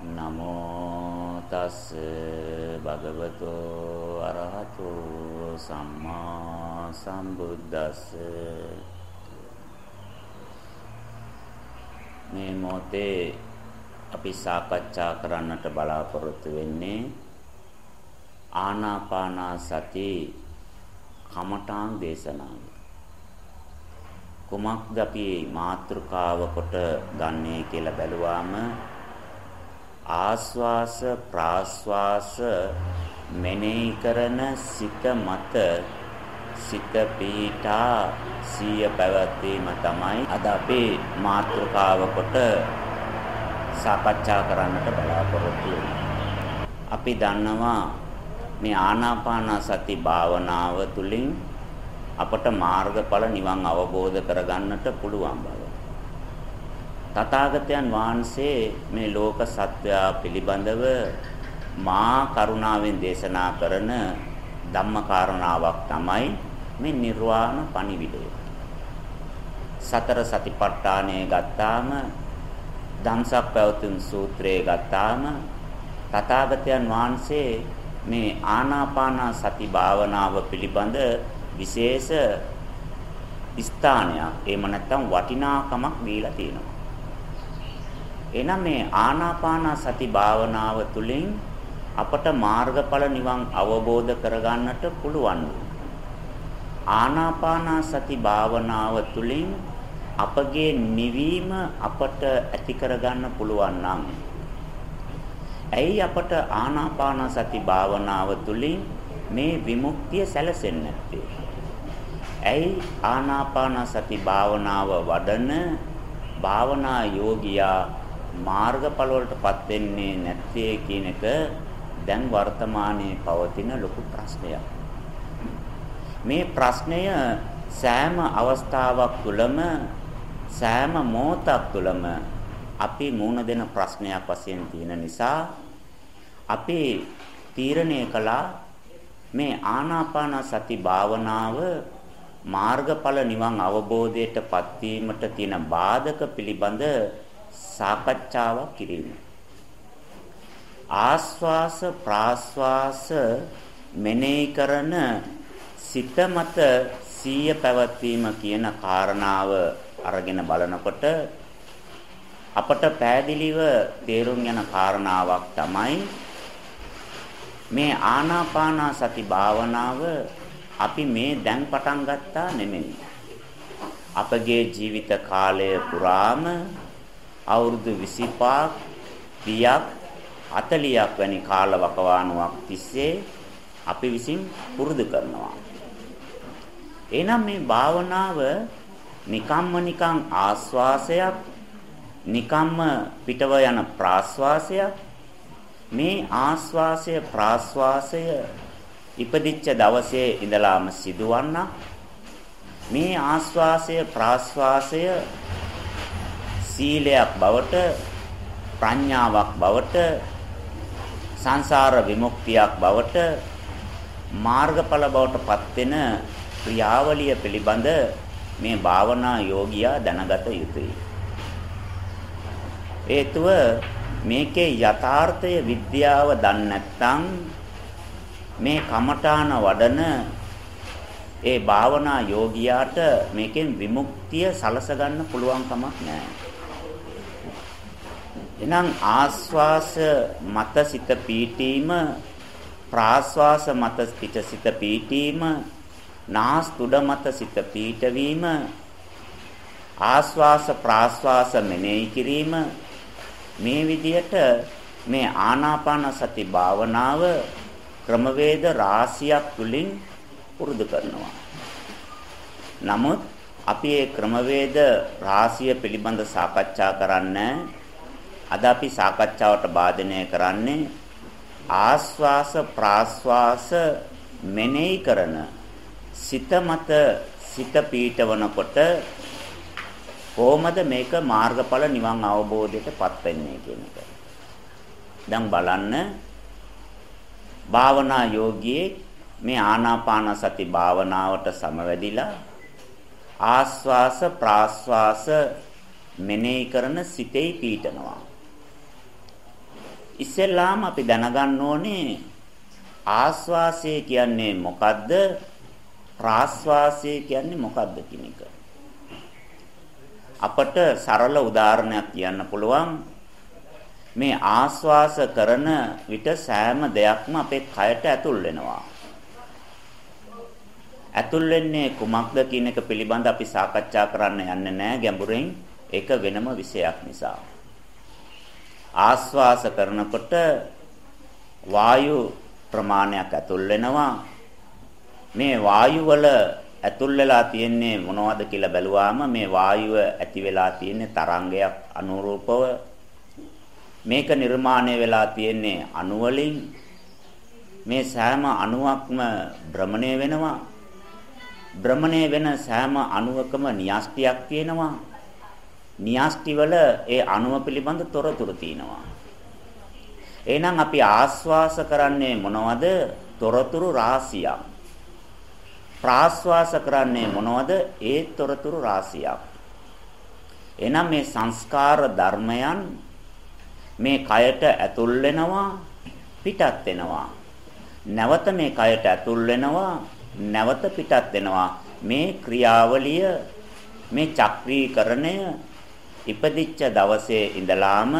නමෝ තස් භගවතු අරහතු සම්මා සම්බුද්දස්ස මේ මොතේ අපි සාකච්ඡා කරන්නට බලාපොරොත්තු වෙන්නේ ආනාපාන සති කමඨාන් දේශනාව. කුමක්ද අපි මාතෘකාව කොට ගන්නේ කියලා බැලුවාම ආස්වාස ප්‍රාස්වාස මෙනෙහි කරන සිත මත සිත පීඨා සිය පැවැත්වීම තමයි අද අපේ මාතෘකාව කොට සාකච්ඡා කරන්නට බලාපොරොත්තු අපි දන්නවා මේ ආනාපාන සති භාවනාව තුළින් අපට මාර්ගඵල නිවන් අවබෝධ කරගන්නට පුළුවන් බව. තථාගතයන් වහන්සේ මේ ලෝක සත්වයා පිළිබඳව මා කරුණාවෙන් දේශනා කරන ධම්ම කාරණාවක් තමයි මේ නිර්වාණ පණිවිඩය. සතර සතිපට්ඨානය ගත්තාම ධම්සක් පැවතුම් සූත්‍රය ගත්තාම තථාගතයන් වහන්සේ මේ ආනාපාන සති භාවනාව පිළිබඳ විශේෂ ස්ථානයක් එහෙම නැත්නම් වටිනාකමක් දීලා තියෙනවා. එහෙනම් මේ ආනාපාන සති භාවනාව තුළින් අපට මාර්ගඵල නිවන් අවබෝධ කරගන්නට පුළුවන්. ආනාපාන සති භාවනාව තුළින් අපගේ නිවීම අපට ඇති කරගන්න පුළුවන් නම් ඇයි අපට ආනාපාන සති භාවනාව තුළින් මේ විමුක්තිය සැලසෙන්නේ නැත්තේ? ඇයි ආනාපාන සති භාවනාව වඩන භාවනා යෝගියා මාර්ගඵල වලටපත් වෙන්නේ නැත්තේ කියන එක දැන් වර්තමානයේ පවතින ලොකු ප්‍රශ්නයක්. මේ ප්‍රශ්නය සෑම අවස්ථාවක් තුළම සෑම මොහොතක් තුළම අපි මුණ දෙන ප්‍රශ්නයක් වශයෙන් තියෙන නිසා අපි තීරණය කළා මේ ආනාපාන සති භාවනාව මාර්ගඵල නිවන් අවබෝධයටපත් වීමට තියෙන බාධක පිළිබඳ සාකච්ඡාවක් කිරීම. ආස්වාස ප්‍රාස්වාස මෙනෙහි කරන සිත මත සීය පැවැත්වීම කියන කාරණාව අරගෙන බලනකොට අපට පෑදිලිව තේරුම් යන කාරණාවක් තමයි මේ ආනාපාන සති භාවනාව අපි මේ දැන් පටන් ගත්තා නෙමෙයි. අපගේ ජීවිත කාලය පුරාම අවුරුදු 25ක් 30ක් 40ක් වැනි කාල වකවානුවක් තිස්සේ අපි විසින් පුරුදු කරනවා. එහෙනම් මේ භාවනාව නිකම්ම නිකං ආස්වාසයක් නිකම්ම පිටව යන ප්‍රාස්වාසයක් මේ ආස්වාසය ප්‍රාස්වාසය ඉපදිච්ච දවසේ ඉඳලාම සිදුවන්න මේ ආස්වාසය ප්‍රාස්වාසය සීලයක් බවට ප්‍රඥාවක් බවට සංසාර විමුක්තියක් බවට මාර්ගඵල බවට පත් වෙන ක්‍රියාවලිය පිළිබඳ මේ භාවනා යෝගියා දැනගත යුතුයි. හේතුව මේකේ යථාර්ථය විද්‍යාව දන්නේ නැත්නම් මේ කමඨාන වඩන ඒ භාවනා යෝගියාට මේකෙන් විමුක්තිය සලස ගන්න පුළුවන් කමක් නැහැ. එහෙනම් ආස්වාස මත සිත පීඨීම ප්‍රාස්වාස මත පිට සිත පීඨීම නාස් තුඩ මත සිත පීඨවීම ආස්වාස ප්‍රාස්වාස මෙනෙහි කිරීම මේ විදිහට මේ ආනාපාන සති භාවනාව ක්‍රමවේද රාශියක් තුලින් පුරුදු කරනවා. නමුත් අපි මේ ක්‍රමවේද රාශිය පිළිබඳ සාකච්ඡා කරන්නේ අද අපි සාකච්ඡාවට වාදනය කරන්නේ ආස්වාස ප්‍රාස්වාස මෙනෙහි කරන සිත මත සිත පීඨවනකොට කොහොමද මේක මාර්ගඵල නිවන් අවබෝධයටපත් වෙන්නේ කියන එක. දැන් බලන්න භාවනා යෝගියේ මේ ආනාපාන සති භාවනාවට සමවැදිලා ආස්වාස ප්‍රාස්වාස මෙනෙහි කරන සිතේ පීඨනවා. ඉස්සෙල්ලාම අපි දැනගන්න ඕනේ ආස්වාසය කියන්නේ මොකද්ද? ප්‍රාස්වාසය කියන්නේ මොකද්ද කියන එක. අපට සරල උදාහරණයක් කියන්න පුළුවන්. මේ ආස්වාස කරන විට සෑම දෙයක්ම අපේ කයට ඇතුල් වෙනවා. ඇතුල් වෙන්නේ කුමක්ද කියන එක පිළිබඳ අපි සාකච්ඡා කරන්න යන්නේ නැහැ ගැඹුරින්. ඒක වෙනම විෂයක් නිසා. ආස්වාස කරනකොට වායු ප්‍රමාණයක් ඇතුල් වෙනවා. මේ වායු වල ඇතුල් වෙලා තියෙන්නේ මොනවද කියලා බැලුවාම මේ වායුව ඇති වෙලා තියෙන්නේ තරංගයක් අනුරූපව. මේක නිර්මාණය වෙලා තියෙන්නේ අණු වලින් මේ සෑම අණුවක්ම භ්‍රමණය වෙනවා. භ්‍රමණය වෙන සෑම අණුවකම න්‍යාස්ටියක් තියෙනවා. න්‍යාස්ටි වල ඒ අණුව පිළිබඳ තොරතුරු තියෙනවා එහෙනම් අපි ආස්වාස කරන්නේ මොනවද? තොරතුරු රාශියක්. ප්‍රාස්වාස කරන්නේ මොනවද? ඒ තොරතුරු රාශියක්. එහෙනම් මේ සංස්කාර ධර්මයන් මේ කයට ඇතුල් වෙනවා පිටත් වෙනවා. නැවත මේ කයට ඇතුල් වෙනවා නැවත පිටත් වෙනවා. මේ ක්‍රියාවලිය මේ චක්‍රීකරණය ඉපදිච්ච දවසේ ඉඳලාම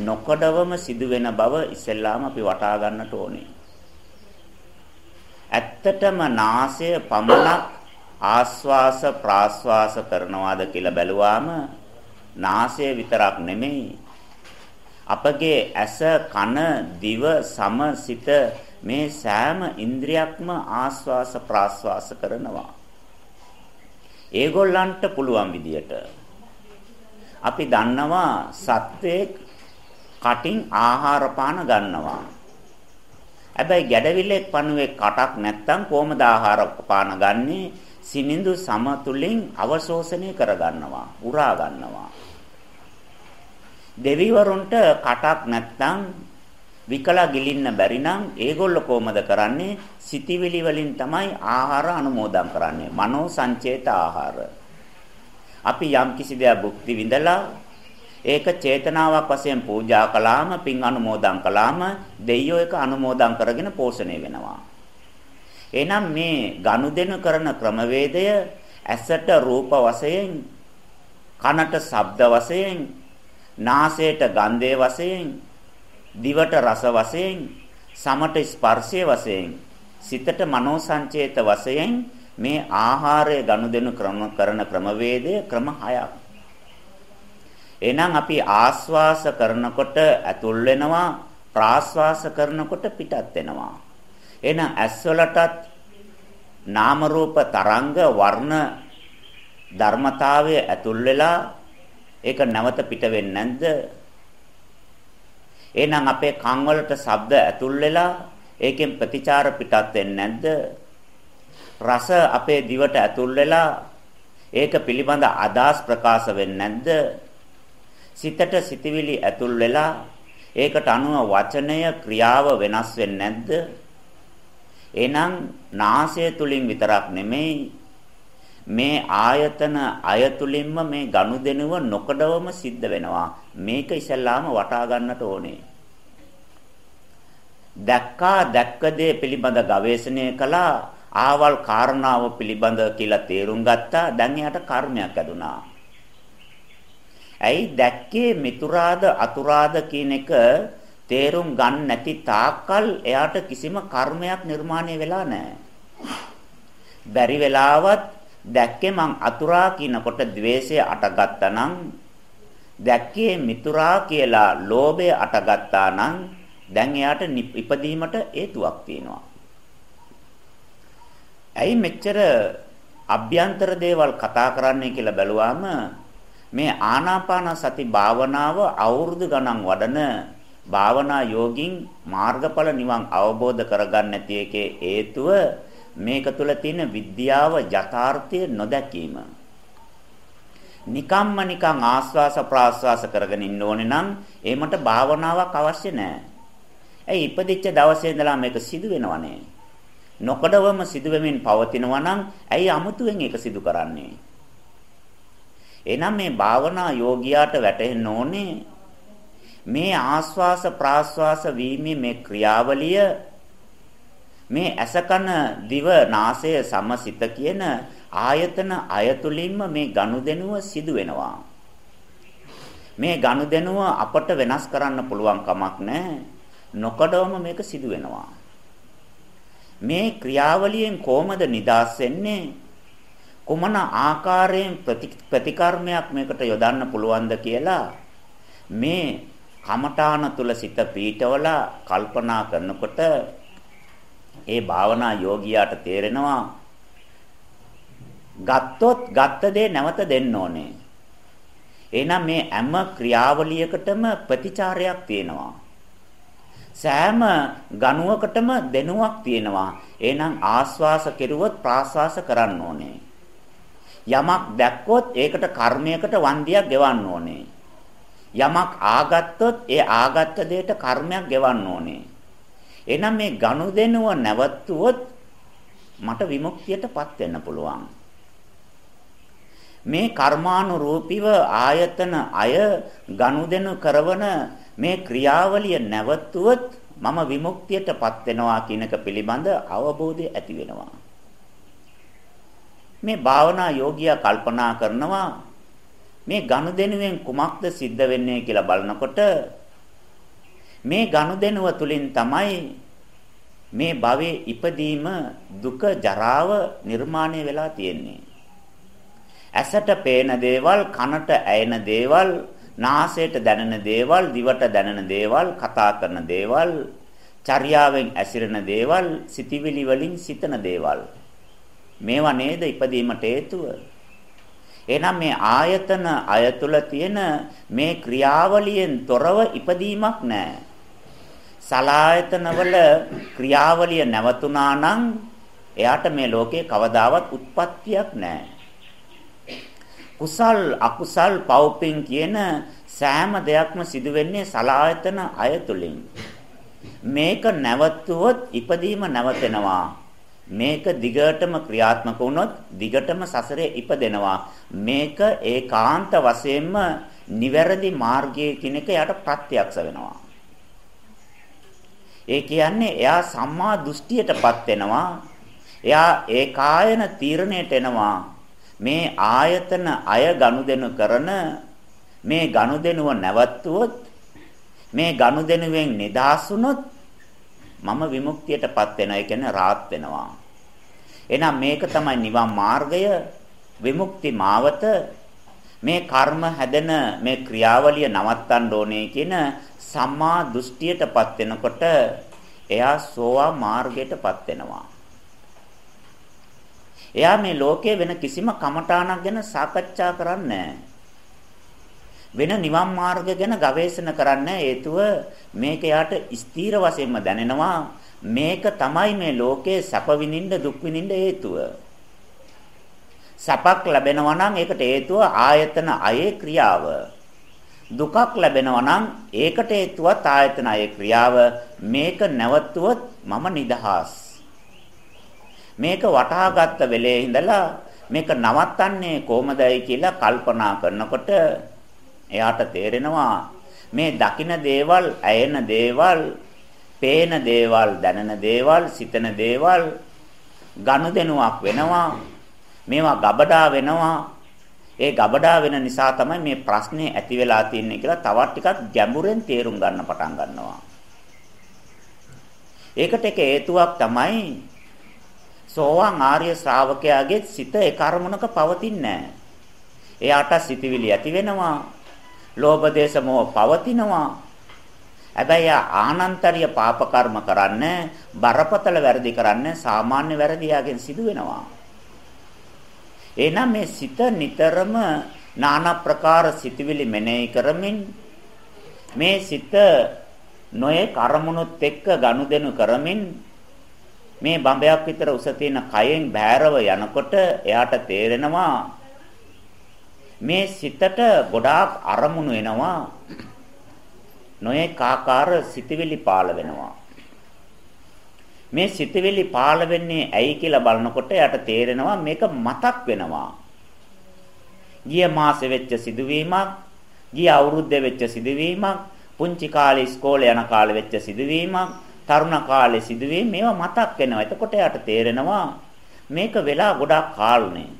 නොකඩවම සිදුවෙන බව ඉස්සෙල්ලාම අපි වටහා ගන්නට ඕනේ. ඇත්තටම නාසය පමණක් ආස්වාස ප්‍රාස්වාස කරනවාද කියලා බැලුවාම නාසය විතරක් නෙමෙයි අපගේ ඇස කන දිව සම සිත මේ සෑම ඉන්ද්‍රියක්ම ආස්වාස ප්‍රාස්වාස කරනවා ඒගොල්ලන්ට පුළුවන් විදියට අපි දන්නවා සත්වයේ කටින් ආහාර පාන ගන්නවා. හැබැයි ගැඩවිල්ලේ පණුවේ කටක් නැත්තම් කොහොමද ආහාර පාන ගන්නේ? සිනිඳු සමතුලින් අවශෝෂණය කරගන්නවා, උරා ගන්නවා. දෙවිවරුන්ට කටක් නැත්තම් විකලා ගිලින්න බැරි නම් ඒගොල්ලෝ කොහොමද කරන්නේ? සිතිවිලි වලින් තමයි ආහාර අනුමෝදන් කරන්නේ. මනෝ සංචේත ආහාර. අපි යම් කිසි දෙයක් භුක්ති විඳලා ඒක චේතනාවක් වශයෙන් පූජා කළාම පින් අනුමෝදන් කළාම දෙයියෝ එක අනුමෝදන් කරගෙන පෝෂණය වෙනවා. එහෙනම් මේ ගනුදෙනු කරන ක්‍රමවේදය ඇසට රූප වශයෙන් කනට ශබ්ද වශයෙන් නාසයට ගන්ධය වශයෙන් දිවට රස වශයෙන් සමට ස්පර්ශය වශයෙන් සිතට මනෝ සංචේත වශයෙන් මේ ආහාරය ගනුදෙනු කරන ක්‍රමවේදය ක්‍රම හයක් එහෙනම් අපි ආස්වාස කරනකොට ඇතුල් වෙනවා ප්‍රාස්වාස කරනකොට පිටත් වෙනවා. එහෙනම් ඇස්වලටත් නාම රූප තරංග වර්ණ ධර්මතාවය ඇතුල් වෙලා ඒක නැවත පිට වෙන්නේ නැද්ද? එහෙනම් අපේ කන් වලට ශබ්ද ඇතුල් වෙලා ඒකෙන් ප්‍රතිචාර පිටත් වෙන්නේ නැද්ද? රස අපේ දිවට ඇතුල් වෙලා ඒක පිළිබඳ අදහස් ප්‍රකාශ වෙන්නේ නැද්ද? සිතට සිතවිලි ඇතුල් වෙලා ඒකට අනුව වචනය ක්‍රියාව වෙනස් වෙන්නේ නැද්ද? එහෙනම් නාසය තුලින් විතරක් නෙමෙයි මේ ආයතන අයතුලින්ම මේ ගනුදෙනුව නොකඩවම සිද්ධ වෙනවා. මේක ඉස්සල්ලාම වටා ගන්නට ඕනේ. දැක්කා දැක්ක දේ පිළිබඳ ගවේෂණය කළා ආවල් කාරණාව පිළිබඳ කියලා තේරුම් ගත්තා. දැන් එයාට කර්මයක් ඇදුනා. ඇයි දැක්කේ මිතුරාද අතුරාද කියන එක තේරුම් ගන්න නැති තාක්කල් එයාට කිසිම කර්මයක් නිර්මාණය වෙලා නැහැ. බැරි වෙලාවත් දැක්කේ මං අතුරා කියනකොට द्वේෂය අටගත්තා නම් දැක්කේ මිතුරා කියලා ලෝභය අටගත්තා නම් දැන් එයාට ඉපදීමට හේතුවක් තියෙනවා. ඇයි මෙච්චර අභ්‍යන්තර දේවල් කතා කරන්නේ කියලා බැලුවාම මේ ආනාපාන සති භාවනාව අවුරුදු ගණන් වඩන භාවනා යෝගින් මාර්ගඵල නිවන් අවබෝධ කරගන්න නැති එකේ හේතුව මේක තුල තියෙන විද්‍යාව යථාර්ථය නොදැකීම. නිකම්ම නිකං ආස්වාස ප්‍රාස්වාස කරගෙන ඉන්න ඕනේ නම් එහෙමට භාවනාවක් අවශ්‍ය නැහැ. ඇයි ඉපදිච්ච දවසේ ඉඳලා මේක සිදු වෙනවනේ. නොකඩවම සිදු වෙමින් පවතිනවා නම් ඇයි අමුතුවෙන් ඒක සිදු කරන්නේ? එහෙනම් මේ භාවනා යෝගියාට වැටහෙන්න ඕනේ මේ ආස්වාස ප්‍රාස්වාස වීමේ මේ ක්‍රියාවලිය මේ ඇසකන දිව නාසය සමසිත කියන ආයතන අයතුලින්ම මේ ගනුදෙනුව සිදු වෙනවා මේ ගනුදෙනුව අපට වෙනස් කරන්න පුළුවන් කමක් නැහැ. නොකඩවම මේක සිදු වෙනවා මේ ක්‍රියාවලියෙන් කොහොමද නිදාස් වෙන්නේ කුමන ආකාරයෙන් ප්‍රතිකර්මයක් මේකට යොදන්න පුළුවන්ද කියලා මේ කමඨාන තුල සිත පීඨවලා කල්පනා කරනකොට ඒ භාවනා යෝගියාට තේරෙනවා ගත්තොත් ගත්ත දේ නැවත දෙන්න ඕනේ. එහෙනම් මේ හැම ක්‍රියාවලියකටම ප්‍රතිචාරයක් තියෙනවා. සෑම ගණුවකටම දෙනුවක් තියෙනවා. එහෙනම් ආස්වාස කෙරුවොත් ප්‍රාස්වාස කරන්න ඕනේ. යමක් දැක්කොත් ඒකට කර්මයකට වන්දියක් ගෙවන්න ඕනේ. යමක් ආගත්තොත් ඒ ආගත්ත දෙයට කර්මයක් ගෙවන්න ඕනේ. එහෙනම් මේ ගනුදෙනුව නැවතුවොත් මට විමුක්තියටපත් වෙන්න පුළුවන්. මේ කර්මානුරූපීව ආයතන අය ගනුදෙනු කරන මේ ක්‍රියාවලිය නැවතුවොත් මම විමුක්තියටපත් වෙනවා කියනක පිළිබඳ අවබෝධය ඇති වෙනවා. මේ භාවනා යෝගියා කල්පනා කරනවා මේ ගනුදෙනුවෙන් කුමක්ද සිද්ධ වෙන්නේ කියලා බලනකොට මේ ගනුදෙනුව තුලින් තමයි මේ භවයේ ඉපදීම දුක ජරාව නිර්මාණය වෙලා තියෙන්නේ. ඇසට පේන දේවල්, කනට ඇයෙන දේවල්, නාසයට දැනෙන දේවල්, දිවට දැනෙන දේවල්, කතා කරන දේවල්, චර්යාවෙන් ඇසිරෙන දේවල්, සිතිවිලි වලින් සිතන දේවල්. මේවා නේද ඉපදීමට හේතුව? එහෙනම් මේ ආයතන අයතුල තියෙන මේ ක්‍රියාවලියෙන් තොරව ඉපදීමක් නැහැ. සලායතනවල ක්‍රියාවලිය නැවතුණා නම් එයාට මේ ලෝකේ කවදාවත් උත්පත්තියක් නැහැ. කුසල් අකුසල් පව්පින් කියන සෑම දෙයක්ම සිදු වෙන්නේ සලායතන අයතුලින්. මේක නැවතුවොත් ඉපදීම නැවතෙනවා. මේක දිගටම ක්‍රියාත්මක වුණොත් දිගටම සසරේ ඉපදෙනවා. මේක ඒකාන්ත වශයෙන්ම නිවැරදි මාර්ගයේ කෙනෙක් යට ප්‍රත්‍යක්ෂ වෙනවා. ඒ කියන්නේ එයා සම්මා දෘෂ්ටියටපත් වෙනවා. එයා ඒකායන තීරණයට එනවා. මේ ආයතන අය ගනුදෙනු කරන මේ ගනුදෙනුව නැවතුවොත් මේ ගනුදෙනුවෙන් නිදහස් වුනොත් මම විමුක්තියටපත් වෙනවා. ඒ කියන්නේ රාත් වෙනවා. එහෙනම් මේක තමයි නිවන් මාර්ගය විමුක්ති මාවත මේ කර්ම හැදෙන මේ ක්‍රියාවලිය නවත්තන්න ඕනේ කියන සම්මා දෘෂ්ටියටපත් වෙනකොට එයා සෝවා මාර්ගයටපත් වෙනවා. එයා මේ ලෝකයේ වෙන කිසිම කමඨාණක් ගැන සාකච්ඡා කරන්නේ වෙන නිවන් මාර්ග ගැන ගවේෂණ කරන්න හේතුව මේක යාට ස්ථීර වශයෙන්ම දැනෙනවා මේක තමයි මේ ලෝකයේ සැප විඳින්න දුක් විඳින්න හේතුව. සැපක් ලැබෙනවා නම් ඒකට හේතුව ආයතන අයේ ක්‍රියාව. දුකක් ලැබෙනවා නම් ඒකට හේතුවත් ආයතන අයේ ක්‍රියාව. මේක නැවතුවොත් මම නිදහස්. මේක වටහාගත්ත වෙලේ ඉඳලා මේක නවත්තන්නේ කොහොමදයි කියලා කල්පනා කරනකොට එයාට තේරෙනවා මේ දකින දේවල්, ඇයෙන දේවල්, පේන දේවල්, දැනෙන දේවල්, සිතන දේවල් ගනුදෙනුවක් වෙනවා. මේවා ගබඩා වෙනවා. ඒ ගබඩා වෙන නිසා තමයි මේ ප්‍රශ්නේ ඇති වෙලා තියෙන්නේ කියලා තවත් ටිකක් ගැඹුරෙන් තේරුම් ගන්න පටන් ගන්නවා. ඒකට එක හේතුවක් තමයි සෝවාන් ආර්ය ශ්‍රාවකයාගේ සිත ඒ කර්මණක පවතින්නේ නැහැ. එයාට සිතවිලි ඇති වෙනවා. ලෝභ දේශ මොහ පවතිනවා. හැබැයි ආනන්තරිය පාප කර්ම කරන්නේ බරපතල වැරදි කරන්නේ සාමාන්‍ය වැරදි යාගෙන් සිදු වෙනවා. එහෙනම් මේ සිත නිතරම নানা ප්‍රකාර සිතවිලි මෙනෙහි කරමින් මේ සිත නොයේ කර්මණුත් එක්ක ගනුදෙනු කරමින් මේ බඹයක් විතර උස තියෙන කයෙන් බෑරව යනකොට එයාට තේරෙනවා මේ සිතට ගොඩාක් අරමුණු එනවා. නොයෙක් ආකාර සිතවිලි පාළ වෙනවා. මේ සිතවිලි පාළ වෙන්නේ ඇයි කියලා බලනකොට එයාට තේරෙනවා මේක මතක් වෙනවා. ගිය මාසේ වෙච්ච සිදුවීමක් ගිය අවුරුද්දේ වෙච්ච සිදුවීමක් පුංචි කාලේ ඉස්කෝලේ යන කාලේ වෙච්ච සිදුවීමක්, තරුණ කාලේ සිදුවීම් මේවා මතක් වෙනවා. එතකොට යාට තේරෙනවා මේක වෙලා ගොඩාක් කාලනේ.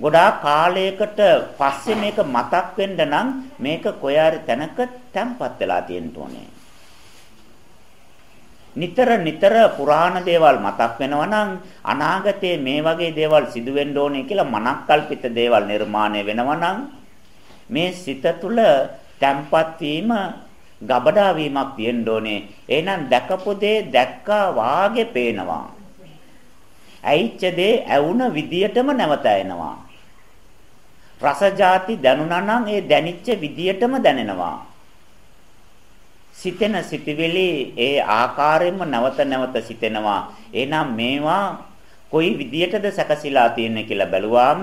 ගොඩාක් කාලයකට පස්සේ මේක මතක් වෙන්න නම් මේක කොයාරි තැනක තැම්පත් වෙලා තියෙන්න ඕනේ. නිතර නිතර පුරාණ දේවල් මතක් වෙනවා නම් අනාගතයේ මේ වගේ දේවල් සිදු වෙන්න ඕනේ කියලා මනක්කල්පිත දේවල් නිර්මාණය වෙනවා නම් මේ සිත තුළ තැම්පත් වීම ගබඩා වීමක් තියෙන්න ඕනේ. එහෙනම් දැකපු දේ දැක්කා වාගේ පේනවා. ඇයිච්ච දේ ඇවුන විදියටම නැවත එනවා. රස જાති දැනුණා නම් ඒ දැනිච්ච විදියටම දැනෙනවා. සිතෙන සිතවිලි ඒ ආකාරයෙන්ම නැවත නැවත සිතෙනවා. එහෙනම් මේවා කොයි විදියටද සැකසීලා තියෙන්නේ කියලා බැලුවාම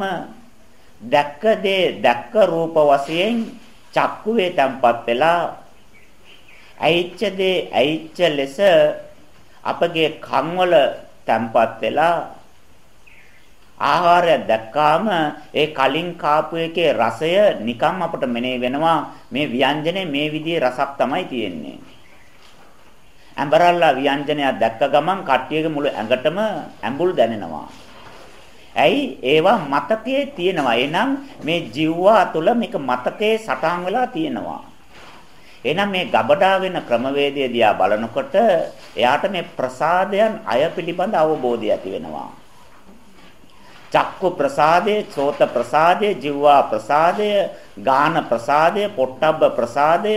දැක්ක දේ දැක්ක රූප වශයෙන් චක්කුවේ තැම්පත් වෙලා ඇයිච්ච දේ ඇයිච්ච ලෙස අපගේ කන්වල තැම්පත් වෙලා ආහාරය දැක්කාම ඒ කලින් කාපු එකේ රසය නිකම් අපට මෙනේ වෙනවා මේ ව්‍යංජනේ මේ විදිහේ රසක් තමයි තියෙන්නේ. ඇඹරල්ලා ව්‍යංජනයක් දැක්ක ගමන් කට්ටියගේ මුළු ඇඟටම ඇඹුල් දැනෙනවා. ඇයි ඒවා මතකයේ තියෙනවා. එහෙනම් මේ ජීවවා තුළ මේක මතකයේ සටහන් වෙලා තියෙනවා. එහෙනම් මේ ගබඩා වෙන ක්‍රමවේදය දිහා බලනකොට එයාට මේ ප්‍රසාදයන් අය පිළිබඳ අවබෝධය ඇති වෙනවා. චක්කු ප්‍රසාදය, සෝත ප්‍රසාදය, ජීවා ප්‍රසාදය, ගාන ප්‍රසාදය, පොට්ටබ්බ ප්‍රසාදය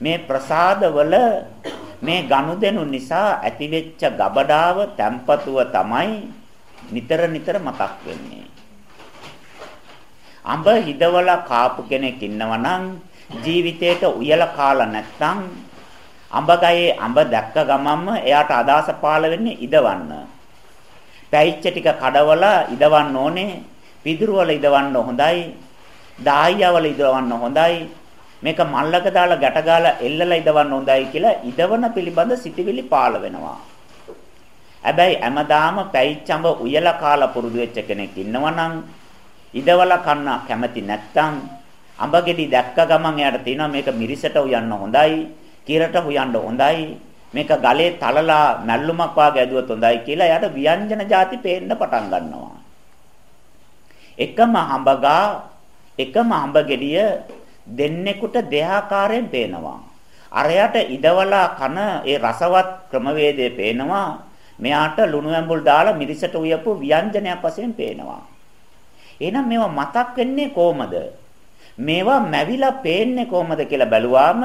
මේ ප්‍රසාදවල මේ ගනුදෙනු නිසා ඇතිවෙච්ච ගබඩාව තැම්පතුව තමයි නිතර නිතර මතක් වෙන්නේ. අඹ හිදවලා කාපු කෙනෙක් ඉන්නවනම් ජීවිතේට උයලා කාලා නැත්තම් අඹ ගයේ අඹ දැක්ක ගමන්ම එයාට අදාස පාළ වෙන්නේ ඉදවන්න. පැයිච්ච ටික කඩවලා ඉදවන්න ඕනේ. පිදුරු වල ඉදවන්න හොඳයි. දායියවල ඉදවන්න හොඳයි. මේක මල්ලක දාලා ගැට ගාලා එල්ලලා ඉදවන්න හොඳයි කියලා ඉදවන පිළිබඳ සිටිවිලි පාළ වෙනවා. හැබැයි හැමදාම පැයිච්චඹ උයලා කාලා පුරුදු වෙච්ච කෙනෙක් ඉන්නවනම් ඉදවලා කන්න කැමති නැත්තම් අඹ ගෙඩි දැක්ක ගමන් එයාට තියෙනවා මේක මිරිසට උයන්න හොඳයි, කිරට උයන්න හොඳයි, මේක ගලේ තලලා මැල්ලුමක් වාගේ ඇදුවොත් හොඳයි කියලා එයාට ව්‍යංජන ಜಾති පේන්න පටන් ගන්නවා. එකම හඹගා එකම හඹ ගෙඩිය දෙන්නෙකුට දෙහාකාරයෙන් පේනවා. අරයට ඉදවලා කන ඒ රසවත් ක්‍රමවේදය පේනවා. මෙයාට ලුණු ඇඹුල් දාලා මිරිසට උයපු ව්‍යංජනයක් වශයෙන් පේනවා. එහෙනම් මේවා මතක් වෙන්නේ කොහමද? මේවා මැවිලා පේන්නේ කොහමද කියලා බැලුවාම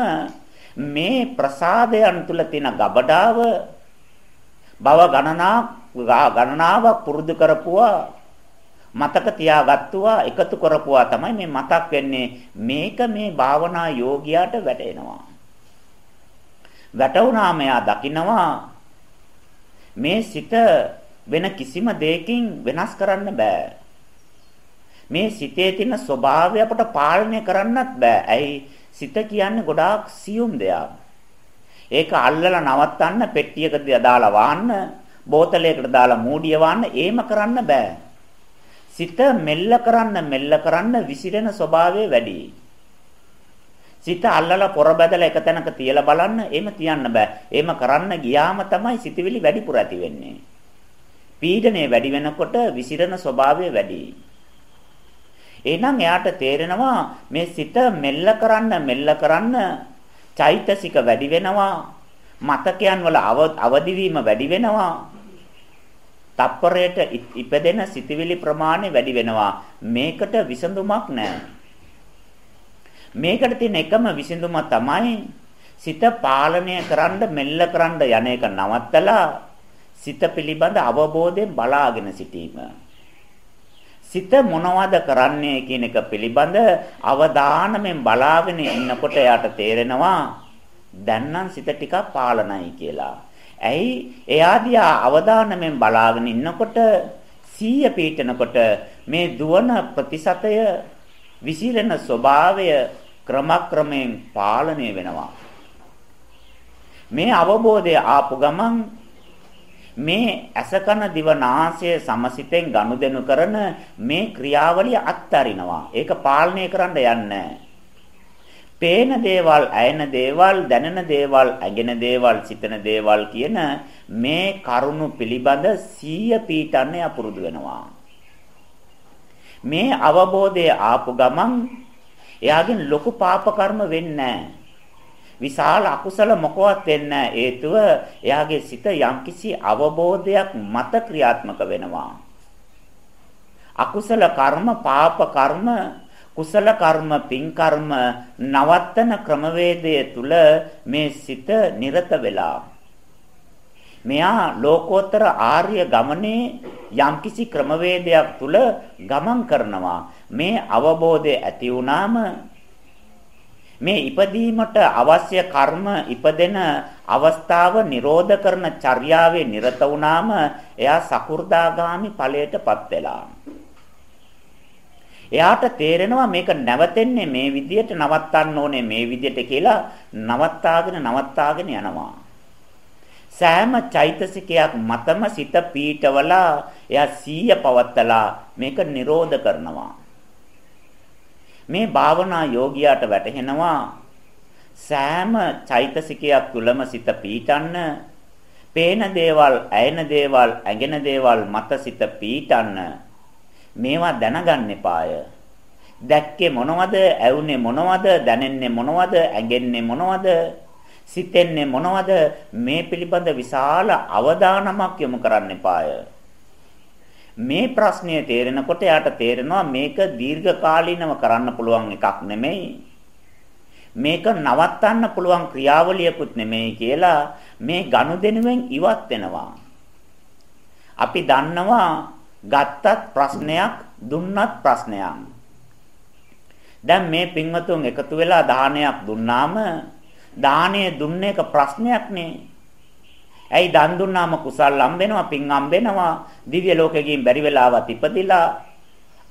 මේ ප්‍රසාදයන් තුල තියෙන ගබඩාව බව ගණනා ගණනාවක් පුරුදු කරපුවා මතක තියාගත්තුවා එකතු කරපුවා තමයි මේ මතක් වෙන්නේ. මේක මේ භාවනා යෝගියාට වැටෙනවා. වැටුණාම එයා දකිනවා මේ සිත වෙන කිසිම දෙයකින් වෙනස් කරන්න බෑ. මේ සිතේ තියෙන ස්වභාවය අපට පාලනය කරන්නත් බෑ ඇයි සිත කියන්නේ ගොඩාක් සියුම් දෙයක්. ඒක අල්ලලා නවත්තන්න පෙට්ටියකට දාලා වහන්න, බෝතලයකට දාලා මූඩිය වහන්න ඒම කරන්න බෑ. සිත මෙල්ල කරන්න මෙල්ල කරන්න විසිරෙන ස්වභාවය වැඩි. සිත අල්ලලා පොර බැදලා එක තැනක තියලා බලන්න එහෙම තියන්න බෑ. එහෙම කරන්න ගියාම තමයි සිතවිලි වැඩිපුර ඇති වෙන්නේ. පීඩනය වැඩි වෙනකොට විසිරෙන ස්වභාවය වැඩි. එහෙනම් එයාට තේරෙනවා මේ සිත මෙල්ල කරන්න මෙල්ල කරන්න චෛතසික වැඩි වෙනවා. මතකයන් වල අවදි වීම වැඩි වෙනවා. තප්පරයට ඉපදෙන සිතවිලි ප්‍රමාණය වැඩි වෙනවා. මේකට විසඳුමක් නැහැ. මේකට තියෙන එකම විසඳුම තමයි සිත පාලනය කරන්න මෙල්ල කරන්න යන එක නවත්තලා සිත පිළිබඳ අවබෝධයෙන් බලාගෙන සිටීම. සිත මොනවද කරන්නේ කියන එක පිළිබඳ අවධානයෙන් බලාගෙන ඉන්නකොට එයාට තේරෙනවා දැන් නම් සිත ටිකක් පාලනයි කියලා. ඇයි එයා දිහා අවධානයෙන් බලාගෙන ඉන්නකොට සීය පීඨනකොට මේ දුවන ප්‍රතිශතය විසිරෙන ස්වභාවය ක්‍රමක්‍රමයෙන් පාලනය වෙනවා. මේ අවබෝධය ආපු ගමන් මේ අසකන දිවනාසය සමසිතෙන් ගනුදෙනු කරන මේ ක්‍රියාවලිය අත්හරිනවා. ඒක පාලනය කරන්න යන්නේ පේන දේවල්, ඇයෙන දේවල්, දැනෙන දේවල්, ඇගෙන දේවල්, සිතන දේවල් කියන මේ කරුණු පිළිබඳ සීය පීඨන්නේ අපුරුදු වෙනවා. මේ අවබෝධය ආපු ගමන් එයාගෙන් ලොකු පාප කර්ම වෙන්නේ විශාල අකුසල මොකවත් වෙන්නේ හේතුව එයාගේ සිත යම්කිසි අවබෝධයක් මත ක්‍රියාත්මක වෙනවා. අකුසල කර්ම, පාප කර්ම, කුසල කර්ම, පින් කර්ම නවත්තන ක්‍රමවේදය තුල මේ සිත නිරත වෙලා. මෙයා ලෝකෝත්තර ආර්ය ගමනේ යම්කිසි ක්‍රමවේදයක් තුල ගමන් කරනවා. මේ අවබෝධය ඇති වුණාම මේ ඉපදීමට අවශ්‍ය කර්ම ඉපදෙන අවස්ථාව නිරෝධ කරන චර්යාවේ නිරත වුණාම එයා සකු르දාගාමි ඵලයටපත් වෙලා එයාට තේරෙනවා මේක නැවතෙන්නේ මේ විදියට නවත්තන්න ඕනේ මේ විදියට කියලා නවත්තාගෙන නවත්තාගෙන යනවා සෑම චෛතසිකයක් මතම සිත පීඨවලා එයා සීය පවත්තලා මේක නිරෝධ කරනවා. මේ භාවනා යෝගියාට වැටහෙනවා සෑම චෛතසිකයක් තුලම සිත පීඨන්න පේන දේවල්, ඇයෙන දේවල්, ඇඟෙන දේවල් මත සිත පීඨන්න මේවා දැනගන්න එපාය. දැක්කේ මොනවද, ඇවුනේ මොනවද, දැනෙන්නේ මොනවද, ඇඟෙන්නේ මොනවද සිතෙන්නේ මොනවද මේ පිළිබඳ විශාල අවධානමක් යොමු කරන්න එපාය. මේ ප්‍රශ්නය තේරෙනකොට යාට තේරෙනවා මේක දීර්ඝ කාලීනව කරන්න පුළුවන් එකක් නෙමෙයි. මේක නවත්තන්න පුළුවන් ක්‍රියාවලියකුත් නෙමෙයි කියලා මේ ගනුදෙනුවෙන් ඉවත් වෙනවා. අපි දන්නවා ගත්තත් ප්‍රශ්නයක් දුන්නත් ප්‍රශ්නයක්. දැන් මේ පින්වතුන් එකතු වෙලා දානයක් දුන්නාම දාණය දුන්න එක ප්‍රශ්නයක් නේ. ඇයි දන් දුන්නාම කුසල් හම්බෙනවා, පින් හම්බෙනවා, දිව්‍ය ලෝකෙ ගින් බැරි වෙලාවත් ඉපදිලා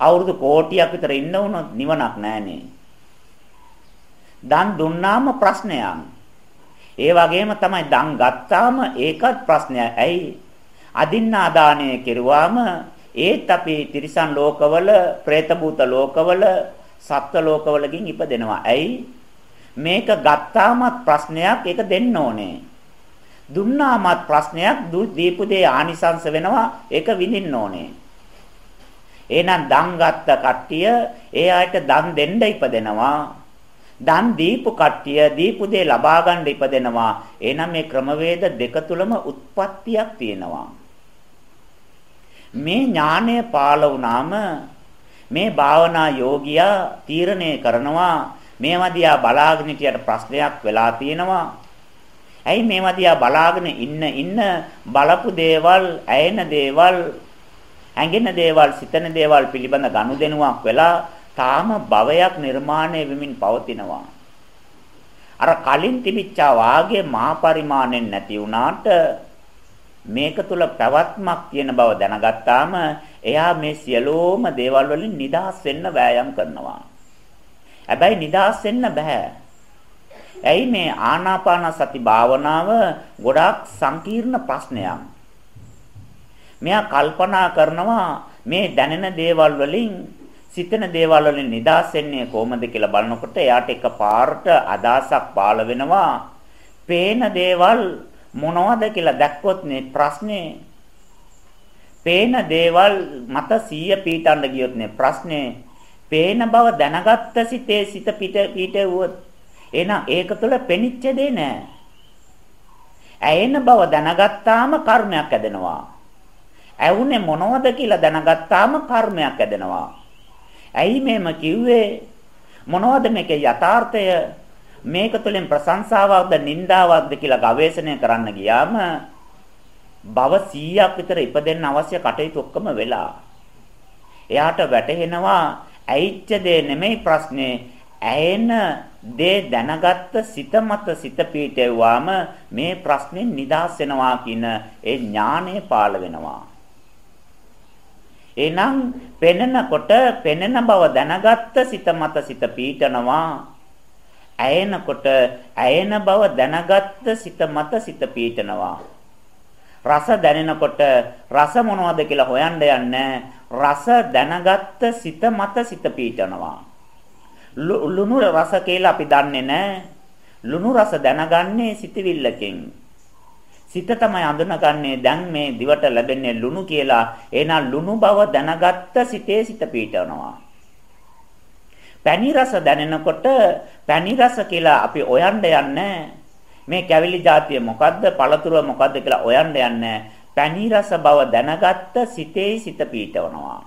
අවුරුදු කෝටියක් විතර ඉන්න වුණොත් නිවනක් නැහනේ. දන් දුන්නාම ප්‍රශ්නයක්. ඒ වගේම තමයි දන් ගත්තාම ඒකත් ප්‍රශ්නයක්. ඇයි? අදින්නා දාණය කෙරුවාම ඒත් අපි තිරිසන් ලෝකවල, പ്രേත භූත ලෝකවල, සත්ත්ව ලෝකවල ගින් ඉපදෙනවා. ඇයි? මේක ගත්තාමත් ප්‍රශ්නයක් ඒක දෙන්න ඕනේ. දුන්නාමත් ප්‍රශ්නයක් දීපු දේ ආනිසංස වෙනවා ඒක විඳින්න ඕනේ. එහෙනම් දන් ගත්ත කට්ටිය ඒ අයට දන් දෙන්න ඉපදෙනවා. දන් දීපු කට්ටිය දීපු දේ ලබා ගන්න ඉපදෙනවා. එහෙනම් මේ ක්‍රමවේද දෙක තුලම උත්පත්තියක් තියෙනවා. මේ ඥානය පාළ වුණාම මේ භාවනා යෝගියා තීරණය කරනවා මේවා දිහා බලාගෙන හිටියට ප්‍රශ්නයක් වෙලා තියෙනවා. ඇයි මේවා දිහා බලාගෙන ඉන්න ඉන්න බලපු දේවල්, ඇයෙන දේවල්, ඇඟෙන දේවල්, සිතන දේවල් පිළිබඳ ගනුදෙනුවක් වෙලා තාම භවයක් නිර්මාණය වෙමින් පවතිනවා. අර කලින් තිබිච්චා වාගේ මහා පරිමාණයෙන් නැති වුණාට මේක තුල පැවැත්මක් තියෙන බව දැනගත්තාම එයා මේ සියලෝම දේවල් වලින් නිදහස් වෙන්න වෑයම් කරනවා. හැබැයි නිදහස් වෙන්න බෑ. ඇයි මේ ආනාපාන සති භාවනාව ගොඩාක් සංකීර්ණ ප්‍රශ්නයක්. මෙයා කල්පනා කරනවා මේ දැනෙන දේවල් වලින් සිතන දේවල් වලින් නිදහස් වෙන්නේ කොහොමද කියලා බලනකොට එයාට එකපාරට අදහසක් පාළ වෙනවා. පේන දේවල් මොනවද කියලා දැක්කොත් මේ ප්‍රශ්නේ පේන දේවල් මත 100 පීටන්න ගියොත් නේ ප්‍රශ්නේ පේන බව දැනගත්ත සිතේ සිත පිට පිටවුවොත් එහෙනම් ඒක තුළ පෙනිච්ච දේ නෑ. ඇයෙන බව දැනගත්තාම කර්මයක් ඇදෙනවා. ඇවුනේ මොනවද කියලා දැනගත්තාම කර්මයක් ඇදෙනවා. ඇයි මේම කිව්වේ? මොනවද මේකේ යථාර්ථය? මේක තුළින් ප්‍රශංසාවක්ද නින්දාවක්ද කියලා ගවේෂණය කරන්න ගියාම භව 100ක් විතර ඉපදෙන්න අවශ්‍ය කටයුතු ඔක්කොම වෙලා. එයාට වැටහෙනවා ඇයිච්ච දේ නෙමෙයි ප්‍රශ්නේ. ඇයෙන දේ දැනගත්ත සිත මත සිත පීටෙව්වාම මේ ප්‍රශ්නේ නිදහස් වෙනවා කියන ඒ ඥානය පාළ වෙනවා. එනම් පෙනෙනකොට පෙනෙන බව දැනගත්ත සිත මත සිත පීටනවා. ඇයෙනකොට ඇයෙන බව දැනගත්ත සිත මත සිත පීටනවා. රස දැනෙනකොට රස මොනවද කියලා හොයන්න යන්නේ රස දැනගත්ත සිත මත සිත පීඩනවා. ලුණු රස කියලා අපි දන්නේ නැහැ. ලුණු රස දැනගන්නේ සිතවිල්ලකින්. සිත තමයි අඳුනගන්නේ දැන් මේ දිවට ලැබෙන්නේ ලුණු කියලා. එහෙනම් ලුණු බව දැනගත්ත සිතේ සිත පීඩනවා. පැණි රස දැනෙනකොට පැණි රස කියලා අපි ඔයන්න යන්නේ මේ කැවිලි જાතිය මොකද්ද පළතුර මොකද්ද කියලා ඔයන්න යන්නේ පැණි රස බව දැනගත්ත සිතේ සිත පීඩවනවා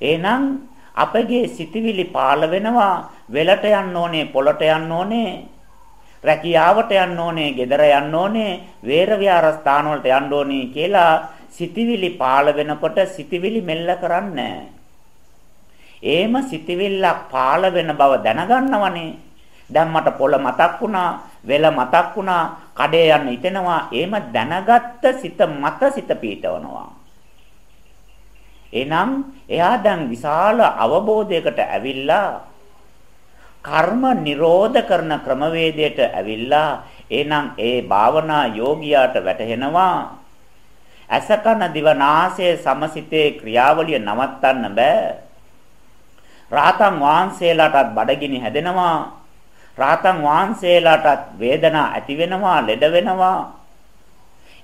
එහෙනම් අපගේ සිතවිලි පාළ වෙනවා වෙලට යන්න ඕනේ පොළට යන්න ඕනේ රැකියාවට යන්න ඕනේ ගෙදර යන්න ඕනේ වේර විහාර ස්ථාන වලට යන්න ඕනේ කියලා සිතවිලි පාළ වෙනකොට සිතවිලි මෙල්ල කරන්නේ එහෙම සිතවිල්ලක් පාළ වෙන බව දැනගන්නවනේ. දැන් මට පොළ මතක් වුණා, වෙල මතක් වුණා, කඩේ යන්න හිතෙනවා. එහෙම දැනගත්ත සිත මත සිත පීඩවනවා. එනම් එයා දැන් විශාල අවබෝධයකට ඇවිල්ලා කර්ම නිරෝධ කරන ක්‍රමවේදයට ඇවිල්ලා එහෙනම් ඒ භාවනා යෝගියාට වැටහෙනවා අසකන දිවනාසය සමසිතේ ක්‍රියාවලිය නවත්තන්න බෑ රාතන් වහන්සේලාටත් බඩගිනි හැදෙනවා. රාතන් වහන්සේලාටත් වේදනා ඇති වෙනවා, ලෙඩ වෙනවා.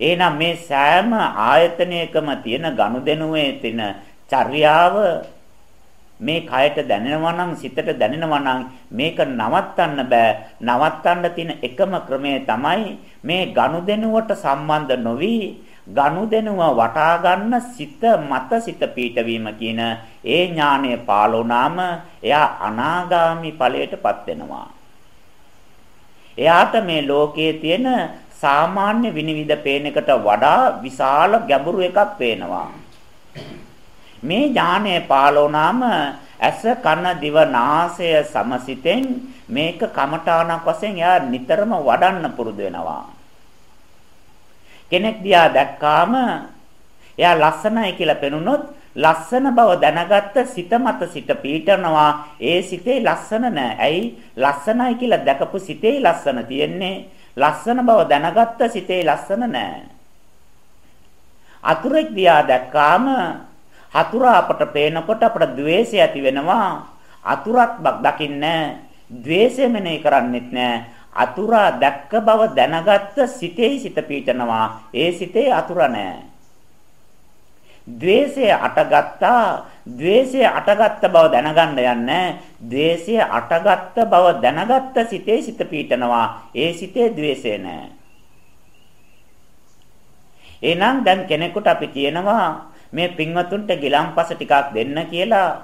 එහෙනම් මේ සෑම ආයතනයකම තියෙන ගනුදෙනුවේ තියෙන චර්යාව මේ කයට දැනෙනවා නම් සිතට දැනෙනවා නම් මේක නවත්තන්න බෑ නවත්තන්න තියෙන එකම ක්‍රමය තමයි මේ ගනුදෙනුවට සම්බන්ධ නොවි ගනුදෙනුව වටා ගන්න සිත මත සිත පීඨවීම කියන ඒ ඥානය පාලෝනාම එයා අනාගාමි ඵලයටපත් වෙනවා. එයාට මේ ලෝකයේ තියෙන සාමාන්‍ය විනිවිද පේන එකට වඩා විශාල ගැඹුරු එකක් පේනවා. මේ ඥානය පාලෝනාම ඇස කන දිව නාසය සමසිතෙන් මේක කමඨාණක් වශයෙන් එයා නිතරම වඩන්න පුරුදු වෙනවා. කෙනෙක් දිහා දැක්කාම එයා ලස්සනයි කියලා පෙනුනොත් ලස්සන බව දැනගත්ත සිත මත සිට පීඩනවා ඒ සිතේ ලස්සන නෑ. ඇයි? ලස්සනයි කියලා දැකපු සිතේ ලස්සන තියෙන්නේ. ලස්සන බව දැනගත්ත සිතේ ලස්සන නෑ. අතුරෙක් දියා දැක්කාම හතුරා අපට පේනකොට අපට द्वේෂය ඇති වෙනවා. අතුරක් බක් දකින්නේ ද්වේෂය මෙනෙහි කරන්නෙත් නෑ. අතුරා දැක්ක බව දැනගත්ත සිතේ සිත පීඩනවා. ඒ සිතේ අතුර නෑ. ද්වේෂය අටගත්තා ද්වේෂය අටගත්ත බව දැනගන්න යන්නේ ද්වේෂය අටගත්ත බව දැනගත්ත සිතේ සිත පීඩනවා. ඒ සිතේ ද්වේෂය නැහැ එහෙනම් දැන් කෙනෙකුට අපි කියනවා මේ පින්වතුන්ට ගිලම්පස ටිකක් දෙන්න කියලා.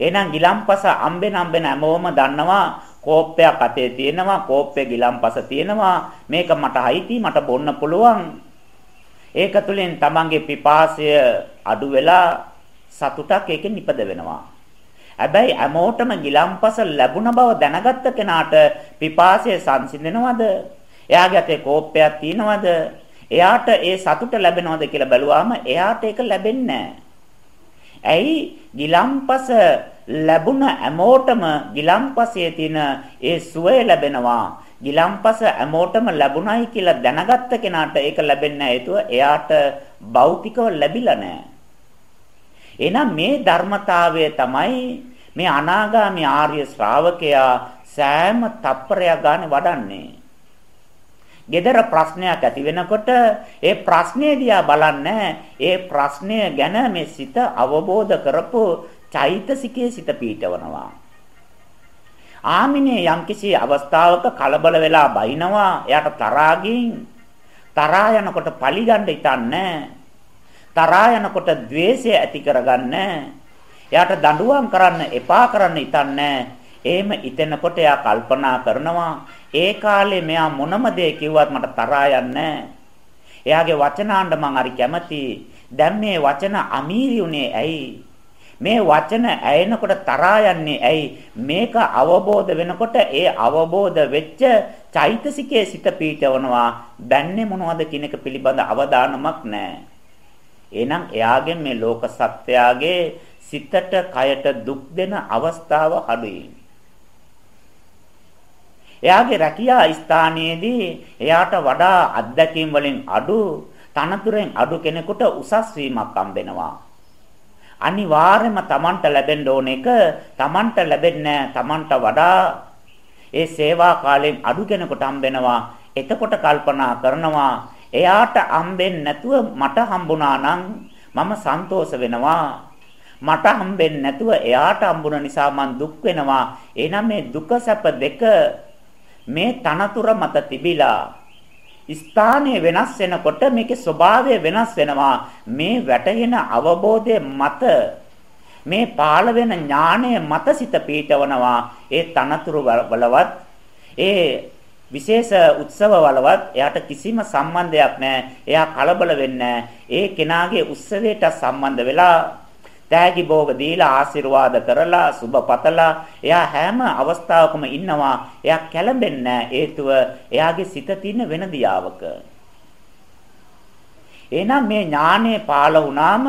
එහෙනම් ගිලම්පස අම්බෙන අම්බෙන හැමෝම දන්නවා කෝප්පයක් අතේ තියෙනවා කෝප්පේ ගිලම්පස තියෙනවා. මේක මට අයිති මට බොන්න පුළුවන්. ඒක තුළින් තමන්ගේ පිපාසය අඩු වෙලා සතුටක් ඒකෙන් නිපද වෙනවා හැබැයි හැමෝටම ගිලම්පස ලැබුණ බව දැනගත්ත කෙනාට පිපාසය සංසිඳනවද? එයාගේ අතේ කෝප්පයක් තියෙනවද? එයාට ඒ සතුට ලැබෙනවද කියලා බැලුවාම එයාට ඒක ලැබෙන්නේ ඇයි ගිලම්පස ලැබුණ හැමෝටම ගිලම්පසේ තියෙන ඒ සුවය ලැබෙනවා. ගිලම්පස හැමෝටම ලැබුණයි කියලා දැනගත්ත කෙනාට ඒක ලැබෙන්නේ හේතුව එයාට භෞතිකව ලැබිලා නැහැ. එහෙනම් මේ ධර්මතාවය තමයි මේ අනාගාමි ආර්ය ශ්‍රාවකයා සෑම තප්පරයක් ගන්න වඩන්නේ. gedara ප්‍රශ්නයක් ඇති වෙනකොට ඒ ප්‍රශ්නේ දිහා බලන්නේ ඒ ප්‍රශ්නය ගැන මේ සිත අවබෝධ කරපු චෛතසිකයේ සිත පීඨවනවා. ආමිනේ යම්කිසි අවස්ථාවක කලබල වෙලා බයිනවා එයාට තරහාගින් තරහා යනකොට පලිගන්න ඉතන්නේ තරහා යනකොට द्वේෂය ඇති කරගන්නේ. එයාට දඬුවම් කරන්න එපා කරන්න ඉතන්නේ එහෙම ඉතෙනකොට එයා කල්පනා කරනවා ඒ කාලේ මෙයා මොනම දේ කිව්වත් මට තරහා යන්නේ එයාගේ වචනාණ්ඩ මං හරි කැමති. දැන් මේ වචන අමීරි උනේ ඇයි? මේ වචන ඇයෙනකොට තරහා යන්නේ ඇයි? මේක අවබෝධ වෙනකොට ඒ අවබෝධ වෙච්ච චෛතසිකයේ සිත පීඨවනවා දැන්නේ මොනවද කියන එක පිළිබඳ අවධානමක් නැහැ. එහෙනම් එයාගෙන් මේ ලෝක සත්‍යයගේ සිතට කයට දුක් දෙන අවස්ථාව අඩුයි එයාගේ රැකියා ස්ථානයේදී එයාට වඩා අත්දැකීම් වලින් අඩු තනතුරෙන් අඩු කෙනෙකුට උසස් වීමක් හම්බෙනවා අනිවාර්යයෙන්ම Tamanට ලැබෙන්න ඕන එක Tamanට ලැබෙන්නේ Tamanට වඩා ඒ සේවා කාලයෙන් අඩු කෙනෙකුට හම්බෙනවා. එතකොට කල්පනා කරනවා එයාට හම්බෙන්නේ නැතුව මට හම්බුණා නම් මම සන්තෝෂ වෙනවා. මට හම්බෙන්නේ නැතුව එයාට හම්බුන නිසා මං දුක් වෙනවා. එහෙනම් මේ දුක සැප දෙක මේ තනතුර මත තිබිලා ස්ථානය වෙනස් වෙනකොට මේකේ ස්වභාවය වෙනස් වෙනවා. මේ වැටහෙන අවබෝධය මත මේ පාළ වෙන ඥාණය මත සිත පීඨවනවා. ඒ තනතුරු වලවත් ඒ විශේෂ උත්සව වලවත් එයාට කිසිම සම්බන්ධයක් නැහැ. එයා කලබල වෙන්නේ ඒ කෙනාගේ උත්සවයට සම්බන්ධ වෙලා තෑගි භෝග දීලා ආශිර්වාද කරලා සුබ පතලා එයා හැම අවස්ථාවකම ඉන්නවා. එයා කැළඹෙන්නේ හේතුව එයාගේ සිත තියෙන වෙන දියාවක. එහෙනම් මේ ඥානයේ පාළ වුණාම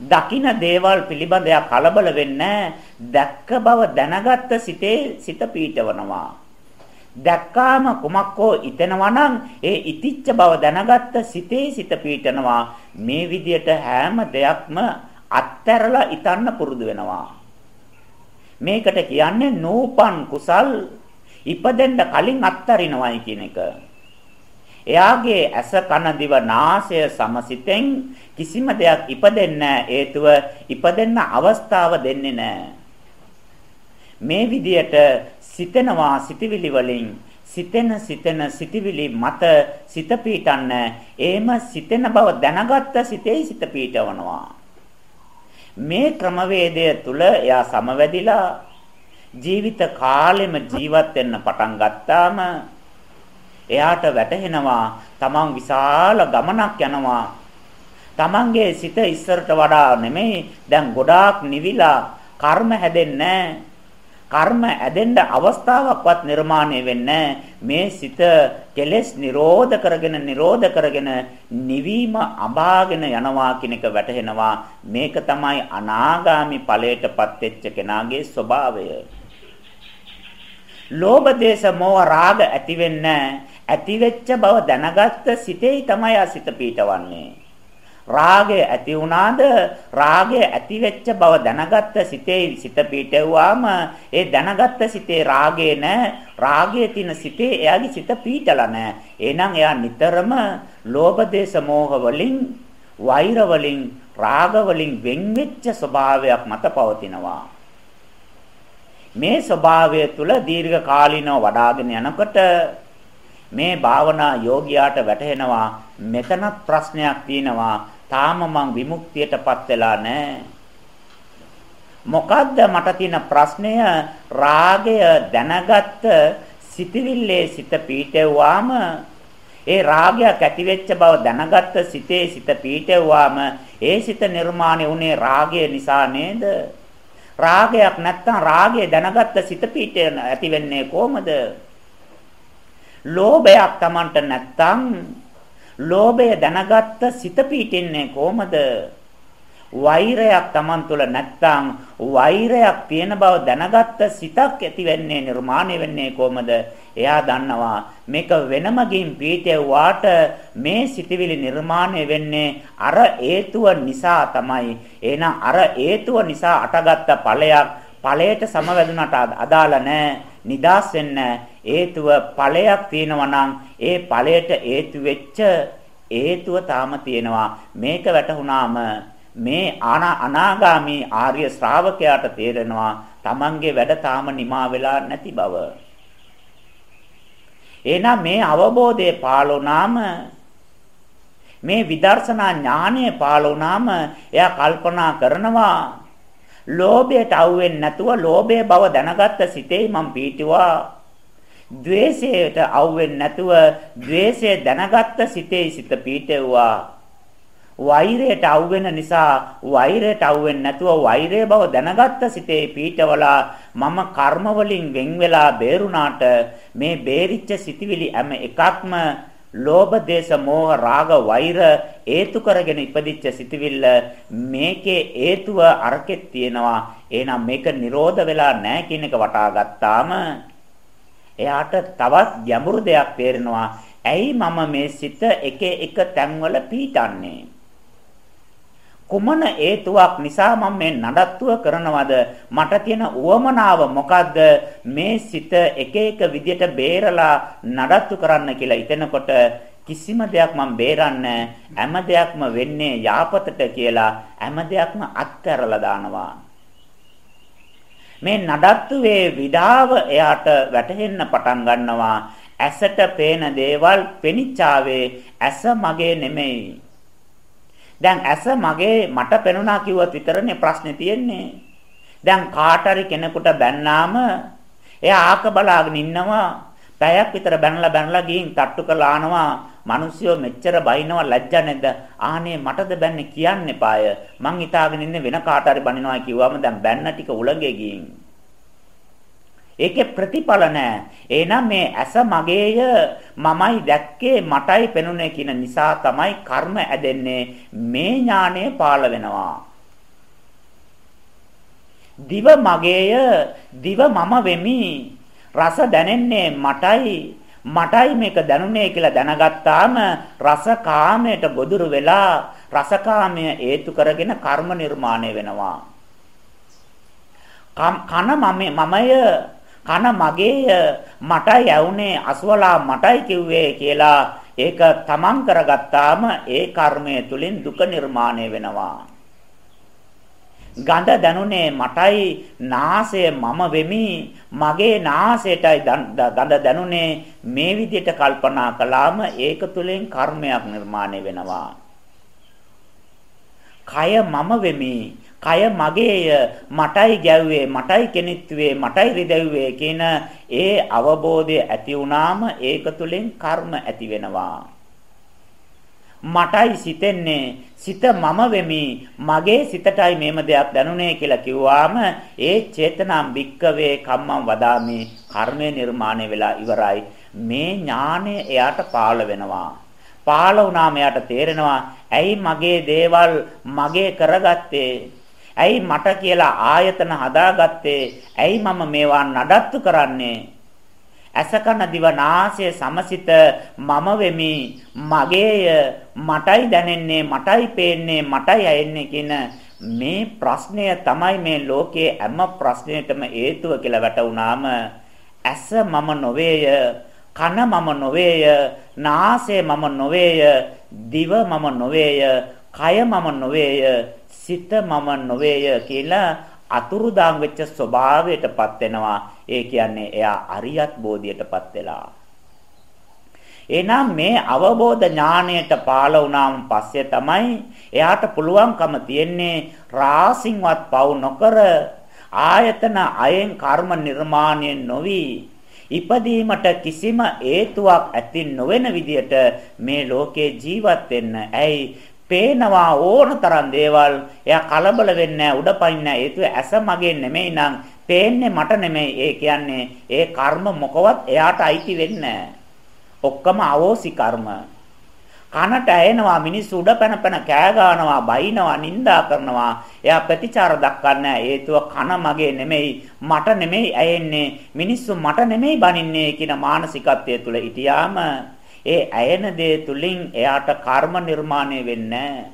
දකින දේවල් පිළිබඳ එයා කලබල වෙන්නේ දැක්ක බව දැනගත්ත සිතේ සිත පීඨවනවා. දැක්කාම කුමක්කෝ ඉතෙනවා නම් ඒ ඉතිච්ච බව දැනගත්ත සිතේ සිත පීඨනවා. මේ විදියට හැම දෙයක්ම අත්හැරලා ඉතන්න පුරුදු වෙනවා. මේකට කියන්නේ නූපන් කුසල් ඉපදෙන්න කලින් අත්තරිනවයි කියන එක. එයාගේ ඇස කන දිව නාසය සමසිතෙන් කිසිම දෙයක් ඉපදෙන්න හේතුව ඉපදෙන්න අවස්ථාව දෙන්නේ නැහැ. මේ විදියට සිතෙනවා සිතවිලි වලින්. සිතෙන සිතෙන සිතවිලි මත සිත පීටන්න. එහෙම සිතෙන බව දැනගත්ත සිතේ සිත පීටවනවා මේ ක්‍රමවේදය තුල එයා සමවැදිලා ජීවිත කාලෙම ජීවත් වෙන්න පටන් ගත්තාම එයාට වැටහෙනවා තමන් විශාල ගමනක් යනවා. තමන්ගේ සිත ඉස්සරට වඩා නෙමෙයි දැන් ගොඩාක් නිවිලා කර්ම හැදෙන්නේ කර්ම ඇදෙන්න අවස්ථාවක්වත් නිර්මාණය වෙන්නේ මේ සිත කෙලෙස් නිරෝධ කරගෙන නිරෝධ කරගෙන නිවීම අභාගෙන යනවා කියන එක වැටහෙනවා. මේක තමයි අනාගාමි ඵලයටපත් වෙච්ච කෙනාගේ ස්වභාවය. ලෝභ දේශ මොහ රාග ඇති වෙන්නේ ඇති වෙච්ච බව දැනගත්ත සිතේ තමයි අසිත පීඨවන්නේ රාගය ඇති වුණාද? රාගය ඇති වෙච්ච බව දැනගත්ත සිතේ සිත පීටවුවාම ඒ දැනගත්ත සිතේ රාගේ නැහැ රාගයේ තියෙන සිතේ එයාගේ සිත පීටලා නැහැ එහෙනම් එයා නිතරම ලෝභ දේශ මොහ වලින් වෛර වලින් රාග වලින් වෙන් වෙච්ච ස්වභාවයක් මත පවතිනවා. මේ ස්වභාවය තුල දීර්ඝ කාලිනව වඩාගෙන යනකොට මේ භාවනා යෝගියාට වැටහෙනවා මෙතනත් ප්‍රශ්නයක් තියෙනවා. තාම මං විමුක්තියටපත් වෙලා නැහැ. මොකද්ද මට තියෙන ප්‍රශ්නය? රාගය දැනගත්ත සිතවිල්ලේ සිත පීටෙව්වාම ඒ රාගයක් ඇති වෙච්ච බව දැනගත්ත සිතේ සිත පීටෙව්වාම ඒ සිත නිර්මාණය වුණේ රාගය නිසා නේද? රාගයක් නැත්තම් රාගය දැනගත්ත සිත පීටේ ඇති වෙන්නේ කොහමද? ලෝභයක් Tamanට නැත්තම් ලෝභය දැනගත්ත සිත පීටින්නේ කොහමද? වෛරයක් Taman තුල නැත්තම් වෛරයක් තියෙන බව දැනගත්ත සිතක් ඇති වෙන්නේ නිර්මාණය වෙන්නේ කොහමද? එයා දන්නවා මේක වෙනම ගින් පීඨෙව්වාට මේ සිතවිලි නිර්මාණය වෙන්නේ අර හේතුව නිසා තමයි. එහෙනම් අර හේතුව නිසා අටගත්ත ඵලයක් ඵලයට සමවැදුනට අදාළ නැහැ. නිදාස් වෙන්න හේතුව ඵලයක් තියෙනවා නම් ඒ ඵලයට හේතු වෙච්ච හේතුව තාම තියෙනවා. මේක වැටහුණාම මේ අනාගාමි ආර්ය ශ්‍රාවකයාට තේරෙනවා Tamange වැඩ තාම නිමා වෙලා නැති බව. එහෙනම් මේ අවබෝධය පාලුණාම මේ විදර්ශනා ඥානය පාලුණාම එයා කල්පනා කරනවා ලෝභයට අවුෙන්නේ නැතුව ලෝභයේ බව දැනගත්ත සිතේ මම පීටුවා ද්වේෂයට අවුෙන්නේ නැතුව ද්වේෂය දැනගත්ත සිතේ සිත පීටෙව්වා. වෛරයට අවුවෙන නිසා වෛරයට අවුෙන්නේ නැතුව වෛරය බව දැනගත්ත සිතේ පීටවලා මම කර්ම වලින් වෙන් වෙලා බේරුණාට මේ බේරිච්ච සිටිවිලි හැම එකක්ම ලෝභ දේශ මොහ රාග වෛර හේතු කරගෙන ඉපදිච්ච සිටිවිල්ල මේකේ හේතුව අරකෙත් තියෙනවා එහෙනම් මේක නිරෝධ වෙලා නැහැ කියන එක වටා ගත්තාම එයාට තවත් ගැඹුරු දෙයක් තේරෙනවා. ඇයි මම මේ සිත එක එක තැන්වල පීඩන්නේ? කුමන හේතුවක් නිසා මම මේ නඩත්තුව කරනවද මට තියෙන උවමනාව මොකද්ද මේ සිත එක එක විදියට බේරලා නඩත්තු කරන්න කියලා හිතනකොට කිසිම දෙයක් මම බේරන්නේ හැම දෙයක්ම වෙන්නේ යාපතට කියලා හැම දෙයක්ම අත්හැරලා දානවා මේ නඩත්තුවේ විඩාව එයාට වැටහෙන්න පටන් ගන්නවා ඇසට පේන දේවල් පෙනිච්චාවේ ඇස මගේ නෙමෙයි දැන් ඇස මගේ මට පෙනුණා කිව්වත් විතරනේ ප්‍රශ්නේ තියෙන්නේ. දැන් කාට හරි කෙනෙකුට බැන්නාම එයා ආක බලාගෙන ඉන්නවා. පැයක් විතර බැනලා බැනලා ගිහින් තට්ටු කරලා ආනවා. මිනිස්සුયો මෙච්චර බයිනවා ලැජ්ජා නැද්ද? ආනේ මටද බැන්නේ කියන්න එපාය. මං හිතාගෙන ඉන්නේ වෙන කාට හරි බනිනවා කිව්වම දැන් බැන්න ටික උලඟේ ගිහින්. ඒකේ ප්‍රතිඵල නැහැ. එහෙනම් මේ ඇස මගේය මමයි දැක්කේ මටයි පෙනුනේ කියන නිසා තමයි කර්ම ඇදෙන්නේ. මේ ඥාණය පාළ වෙනවා. දිව මගේය දිව මම වෙමි. රස දැනෙන්නේ මටයි මටයි මේක දැනුනේ කියලා දැනගත්තාම රස කාමයට ගොදුරු වෙලා රස කාමය හේතු කරගෙන කර්ම නිර්මාණය වෙනවා. කන මමය කන මගේය මටයි ඇවුනේ අසවලා මටයි කිව්වේ කියලා ඒක තමන් කරගත්තාම ඒ කර්මය තුලින් දුක නිර්මාණය වෙනවා ගඳ දැනුනේ මටයි නාසය මම වෙමි. මගේ නාසයටයි ගඳ දැනුනේ. මේ විදිහට කල්පනා කළාම ඒක තුලින් කර්මයක් නිර්මාණය වෙනවා. කය මම වෙමි. කය මගේය. මටයි ගැව්වේ මටයි කෙනිත්වේ මටයි රිදෙව්වේ කියන ඒ අවබෝධය ඇති වුණාම ඒක තුලින් කර්ම ඇති වෙනවා. මටයි සිතෙන්නේ. සිත මම වෙමි. මගේ සිතටයි මේම දෙයක් දැනුනේ කියලා කිව්වාම ඒ චේතනාම් වික්කවේ කම්මං වදාමි. කර්මය නිර්මාණය වෙලා ඉවරයි. මේ ඥානය එයාට පාළ වෙනවා. පාළ වුණාම එයාට තේරෙනවා ඇයි මගේ දේවල් මගේ කරගත්තේ? ඇයි මට කියලා ආයතන හදාගත්තේ? ඇයි මම මේවා නඩත්තු කරන්නේ? ඇසකන දිවනාසය සමසිත මම වෙමි. මගේය මටයි දැනෙන්නේ මටයි පේන්නේ මටයි ඇයෙන්නේ කියන මේ ප්‍රශ්නය තමයි මේ ලෝකයේ හැම ප්‍රශ්නයකටම හේතුව කියලා වැටුණාම ඇස මම නොවේය කන මම නොවේය නාසය මම නොවේය දිව මම නොවේය කය මම නොවේය සිත මම නොවේය කියලා අතුරුදාන් වෙච්ච ස්වභාවයටපත් වෙනවා. ඒ කියන්නේ එයා අරියත් බෝධියටපත් වෙලා. එහෙනම් මේ අවබෝධ ඥාණයට පාළ වුණාම පස්සේ තමයි එයාට පුළුවන්කම තියෙන්නේ රාසින්වත් පවු නොකර ආයතන අයෙන් කර්ම නිර්මාණය නොවි ඉපදීමට කිසිම හේතුවක් ඇති නොවන විදියට මේ ලෝකේ ජීවත් වෙන්න. ඇයි පේනවා ඕන තරම් දේවල්. එයා කලබල වෙන්නේ උඩ පනින්න හේතුව ඇස මගේ නෙමෙයි නං පේන්නේ මට නෙමෙයි. ඒ කියන්නේ ඒ කර්ම මොකවත් එයාට අයිති වෙන්නේ ඔක්කොම අවෝසි කර්ම. කනට ඇහෙනවා මිනිස්සු උඩ පැන පැන කෑ ගන්නවා බයිනවා නිඳා කරනවා එයා ප්‍රතිචාර දක්වන්නේ හේතුව කන මගේ නෙමෙයි මට නෙමෙයි ඇහෙන්නේ මිනිස්සු මට නෙමෙයි බනින්නේ කියන මානසිකත්වය තුල හිටියාම ඒ ඇයෙන දේ තුලින් එයාට කර්ම නිර්මාණය වෙන්නේ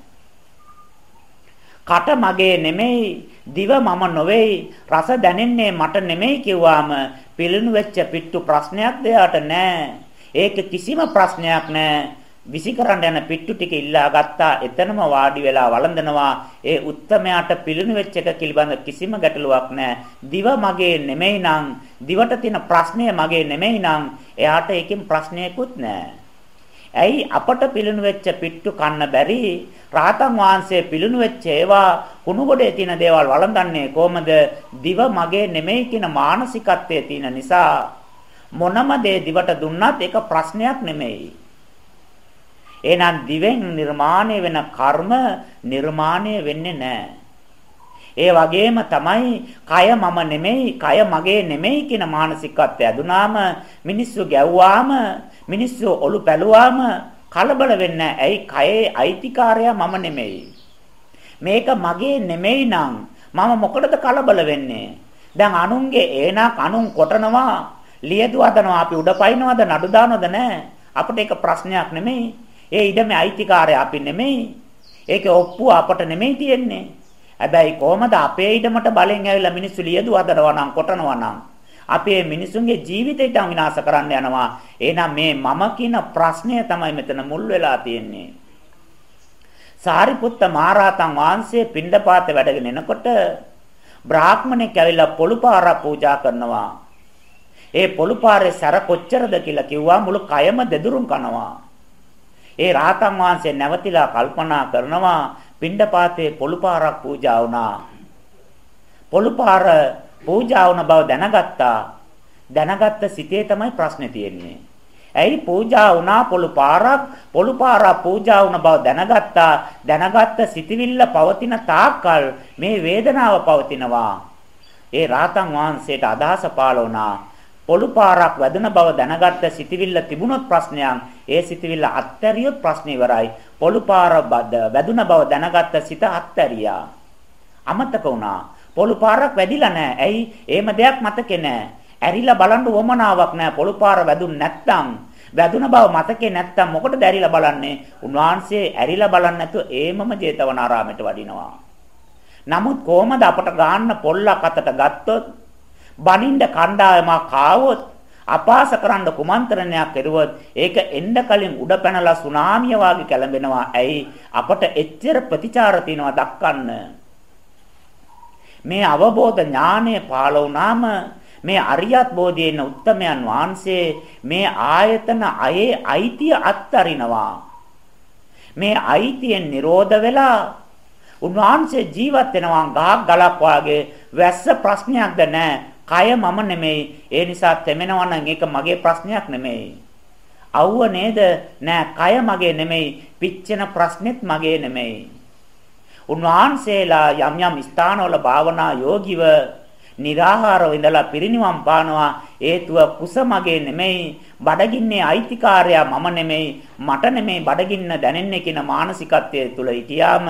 කට මගේ නෙමෙයි දිව මම නොවේයි රස දැනෙන්නේ මට නෙමෙයි කිව්වාම පිළිණු වෙච්ච පිට්ටු ප්‍රශ්නයක් දෙයාට නෑ ඒක කිසිම ප්‍රශ්නයක් නෑ විසිකරන්න යන පිට්ටු ටික ඉල්ලා ගත්තා. එතනම වාඩි වෙලා වළඳනවා. ඒ උත්තමයාට පිළිණු වෙච්ච එක පිළිබඳ කිසිම ගැටලුවක් නැහැ දිව මගේ නෙමෙයි නං. දිවට තියෙන ප්‍රශ්නය මගේ නෙමෙයි නං. එයාට ඒකෙන් ප්‍රශ්නයකුත් නැහැ ඇයි අපට පිළිණු වෙච්ච පිට්ටු කන්න බැරි? රාතන් වහන්සේ පිළිණු වෙච්ච ඒවා කුණු ගොඩේ තියෙන දේවල් වළඳන්නේ කොහමද? දිව මගේ නෙමෙයි කියන මානසිකත්වයේ තියෙන නිසා මොනම දේ දිවට දුන්නත් ඒක ප්‍රශ්නයක් නෙමෙයි. එහෙනම් දිවෙන් නිර්මාණය වෙන කර්ම නිර්මාණය වෙන්නේ නැහැ. ඒ වගේම තමයි කය මම නෙමෙයි, කය මගේ නෙමෙයි කියන මානසිකත්වය ඇදුනාම මිනිස්සු ගැව්වාම, මිනිස්සු ඔලු පැලුවාම කලබල වෙන්නේ ඇයි කයේ අයිතිකාරයා මම නෙමෙයි. මේක මගේ නෙමෙයි නං මම මොකටද කලබල වෙන්නේ? දැන් අනුන්ගේ ඒනක් අනුන් කොටනවා, ලියදු හදනවා අපි උඩ පයින්නවද නඩු දානවද නැහැ? අපිට ඒක ප්‍රශ්නයක් නෙමෙයි. ඒ ඉඩමේ අයිතිකාරය අපි නෙමෙයි. ඒකේ ඔප්පුව අපට නෙමෙයි තියෙන්නේ. හැබැයි කොහමද අපේ ඊටමට බලෙන් ඇවිල්ලා මිනිස්සු ලියදු හදනවා නම් කොටනවා නම් අපේ මිනිසුන්ගේ ජීවිතයට විනාශ කරන්න යනවා. එහෙනම් මේ මම කියන ප්‍රශ්නය තමයි මෙතන මුල් වෙලා තියෙන්නේ. සාරිපුත්ත මහරහතන් වහන්සේ පිණ්ඩපාත වැඩගෙන එනකොට බ්‍රාහ්මණෙක් ඇවිල්ලා පොළුපාරක් පූජා කරනවා. ඒ පොළුපාරේ සැර කොච්චරද කියලා කිව්වා මුළු කයම දෙදුරුම් කනවා. ඒ රහතන් වහන්සේ නැවතිලා කල්පනා කරනවා පිණ්ඩපාතේ පොළුපාරක් පූජා වුණා. පොළුපාර පූජා වුණ බව දැනගත්තා. දැනගත්ත සිතේ තමයි ප්‍රශ්නේ තියෙන්නේ. ඇයි පූජා වුණා පොළු පාරක් පොළු පාරක් පූජා වුණ බව දැනගත්තා දැනගත්ත සිතවිල්ල පවතින තාක්කල් මේ වේදනාව පවතිනවා ඒ රාතන් වහන්සේට අදහස පාළ වුණා පොළු පාරක් වැදුන බව දැනගත්ත සිතවිල්ල තිබුණොත් ප්‍රශ්නයක්. ඒ සිතවිල්ල අත්හැරියොත් ප්‍රශ්නේ ඉවරයි. පොළු පාර වැදුන බව දැනගත්ත සිත අත්හැරියා. අමතක වුණා. පොළු පාරක් වැදිලා නැහැ ඇයි? එහෙම දෙයක් මතකේ නැහැ ඇරිලා බලන්න උවමනාවක් නැහැ පොළු පාර වැදුන් නැත්තම්. වැදුන බව මතකේ නැත්තම් මොකටද ඇරිලා බලන්නේ? උන්වහන්සේ ඇරිලා බලන්නේ නැතුව ඒමම ජේතවනාරාමයට වඩිනවා. නමුත් කොහමද අපට ගන්න පොල්ලක් අතට ගත්තොත්? බනින්න කණ්ඩායමක් ආවොත් අපාස කරන්න කුමන්ත්‍රණයක් කෙරුවොත් ඒක එන්න කලින් උඩ පැනලා සුනාමිය වාගේ කැළඹෙනවා. ඇයි අපට එච්චර ප්‍රතිචාර තියනවා දක්කන්න. මේ අවබෝධ ඥානය පාළ වුණාම මේ අරියත් බෝධියේ ඉන්න උත්තමයන් වහන්සේ මේ ආයතන අයේ අයිතිය අත්තරිනවා. මේ අයිතියෙන් නිරෝධ වෙලා උන්වහන්සේ ජීවත් වෙනවා ගහක් ගලක් වාගේ වැස්ස ප්‍රශ්නයක්ද නැහැ. කය මම නෙමෙයි. ඒ නිසා තෙමෙනවා නම් ඒක මගේ ප්‍රශ්නයක් නෙමෙයි. අවුව නේද? නෑ කය මගේ නෙමෙයි. පිච්චෙන ප්‍රශ්නෙත් මගේ නෙමෙයි. උන්වහන්සේලා යම් යම් ස්ථානවල භාවනා යෝගිව निराහාරව ඉඳලා පිරිනිවන් පානවා හේතුව කුස මගේ නෙමෙයි බඩගින්නේ අයිතිකාරයා මම නෙමෙයි මට නෙමෙයි බඩගින්න දැනෙන්නේ කියන මානසිකත්වයේ තුල හිටියාම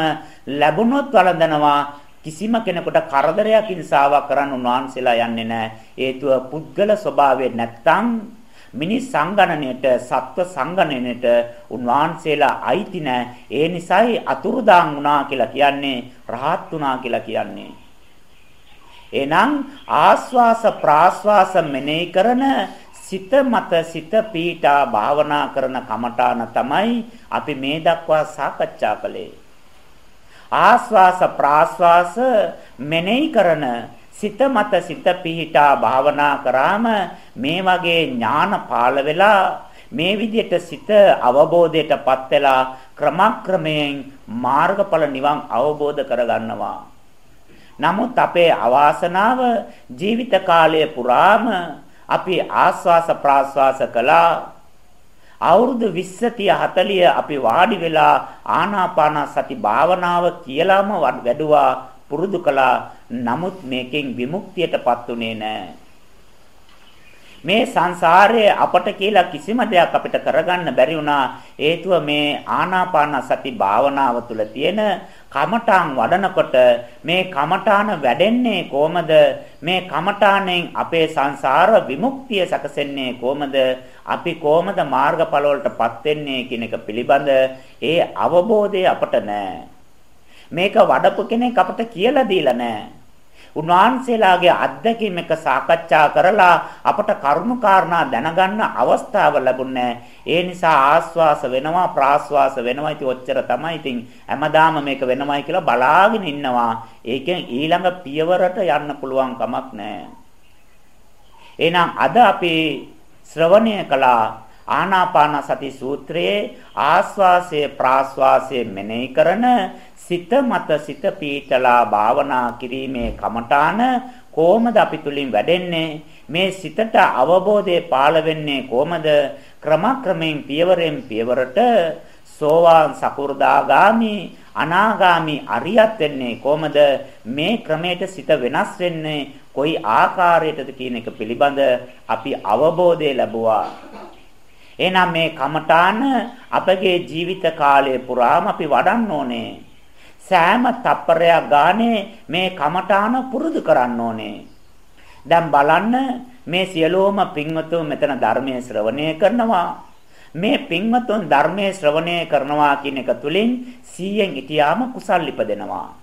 ලැබුණොත් වළඳනවා කිසිම කෙනෙකුට කරදරයක් හිංසාවක් කරන්න උන්වහන්සේලා යන්නේ නැහැ. හේතුව පුද්ගල ස්වභාවය නැත්තම් මිනිස් සංගණනයට සත්ව සංගණනයට උන්වහන්සේලා අයිති නැහැ. ඒ නිසායි අතුරුදාන් වුණා කියලා කියන්නේ රහත් වුණා කියලා කියන්නේ. එහෙනම් ආස්වාස ප්‍රාස්වාස මෙනෙහි කරන සිත මත සිත පීඨා භාවනා කරන කමඨාන තමයි අපි මේ දක්වා සාකච්ඡා කළේ. ආස්වාස ප්‍රාස්වාස මෙනෙහි කරන සිත මත සිත පීඨා භාවනා කරාම මේ වගේ ඥාන පාළ වෙලා මේ විදිහට සිත අවබෝධයටපත් වෙලා ක්‍රමක්‍රමයෙන් මාර්ගඵල නිවන් අවබෝධ කරගන්නවා. නමුත් අපේ අවාසනාව ජීවිත කාලය පුරාම අපි ආස්වාස ප්‍රාස්වාස කළා අවුරුදු 20 30 40 අපි වාඩි වෙලා ආනාපාන සති භාවනාව කියලාම වැඩුවා පුරුදු කළා. නමුත් මේකෙන් විමුක්තියටපත් උනේ නැහැ මේ සංසාරයේ අපට කියලා කිසිම දෙයක් අපිට කරගන්න බැරි වුණා. හේතුව මේ ආනාපාන සති භාවනාව තුළ තියෙන කමඨාන් වඩනකොට මේ කමඨාන වැඩෙන්නේ කොහමද? මේ කමඨානෙන් අපේ සංසාර විමුක්තිය සැකසෙන්නේ කොහමද? අපි කොහමද මාර්ගඵල වලටපත් වෙන්නේ කියන එක පිළිබඳ ඒ අවබෝධය අපට නැහැ මේක වඩපු කෙනෙක් අපට කියලා දීලා නැහැ උන්වහන්සේලාගේ අත්දැකීම් එක සාකච්ඡා කරලා අපට කරුණු කාරණා දැනගන්න අවස්ථාව ලැබුණේ ඒ නිසා ආස්වාස වෙනවා ප්‍රාස්වාස වෙනවා. ඉතින් ඔච්චර තමයි ඉතින් හැමදාම මේක වෙනවයි කියලා බලාගෙන ඉන්නවා. ඒකෙන් ඊළඟ පියවරට යන්න පුළුවන් කමක් නැහැ. එහෙනම් අද අපි ශ්‍රවණය කළා ආනාපාන සති සූත්‍රයේ ආස්වාසය ප්‍රාස්වාසය මෙනෙහි කරන සිත මත සිත පීඨලා භාවනා කිරීමේ කමඨාන කොහොමද අපි තුලින් වැඩෙන්නේ? මේ සිතට අවබෝධය පාළ වෙන්නේ කොහොමද? ක්‍රමක්‍රමයෙන් පියවරෙන් පියවරට සෝවාන් සකු르දාගාමි අනාගාමි අරියත් වෙන්නේ කොහොමද? මේ ක්‍රමයට සිත වෙනස් වෙන්නේ කොයි ආකාරයටද කියන එක පිළිබඳ අපි අවබෝධය ලැබුවා. එහෙනම් මේ කමඨාන අපගේ ජීවිත කාලය පුරාම අපි වඩන්න ඕනේ සෑම තප්පරයක් ගානේ මේ කමඨාන පුරුදු කරන්න ඕනේ. දැන් බලන්න මේ සියලුම පින්වතුන් මෙතන ධර්මයේ ශ්‍රවණය කරනවා. මේ පින්වතුන් ධර්මයේ ශ්‍රවණය කරනවා කියන එක තුලින් 100න් හිටියාම කුසල් ඉපදෙනවා.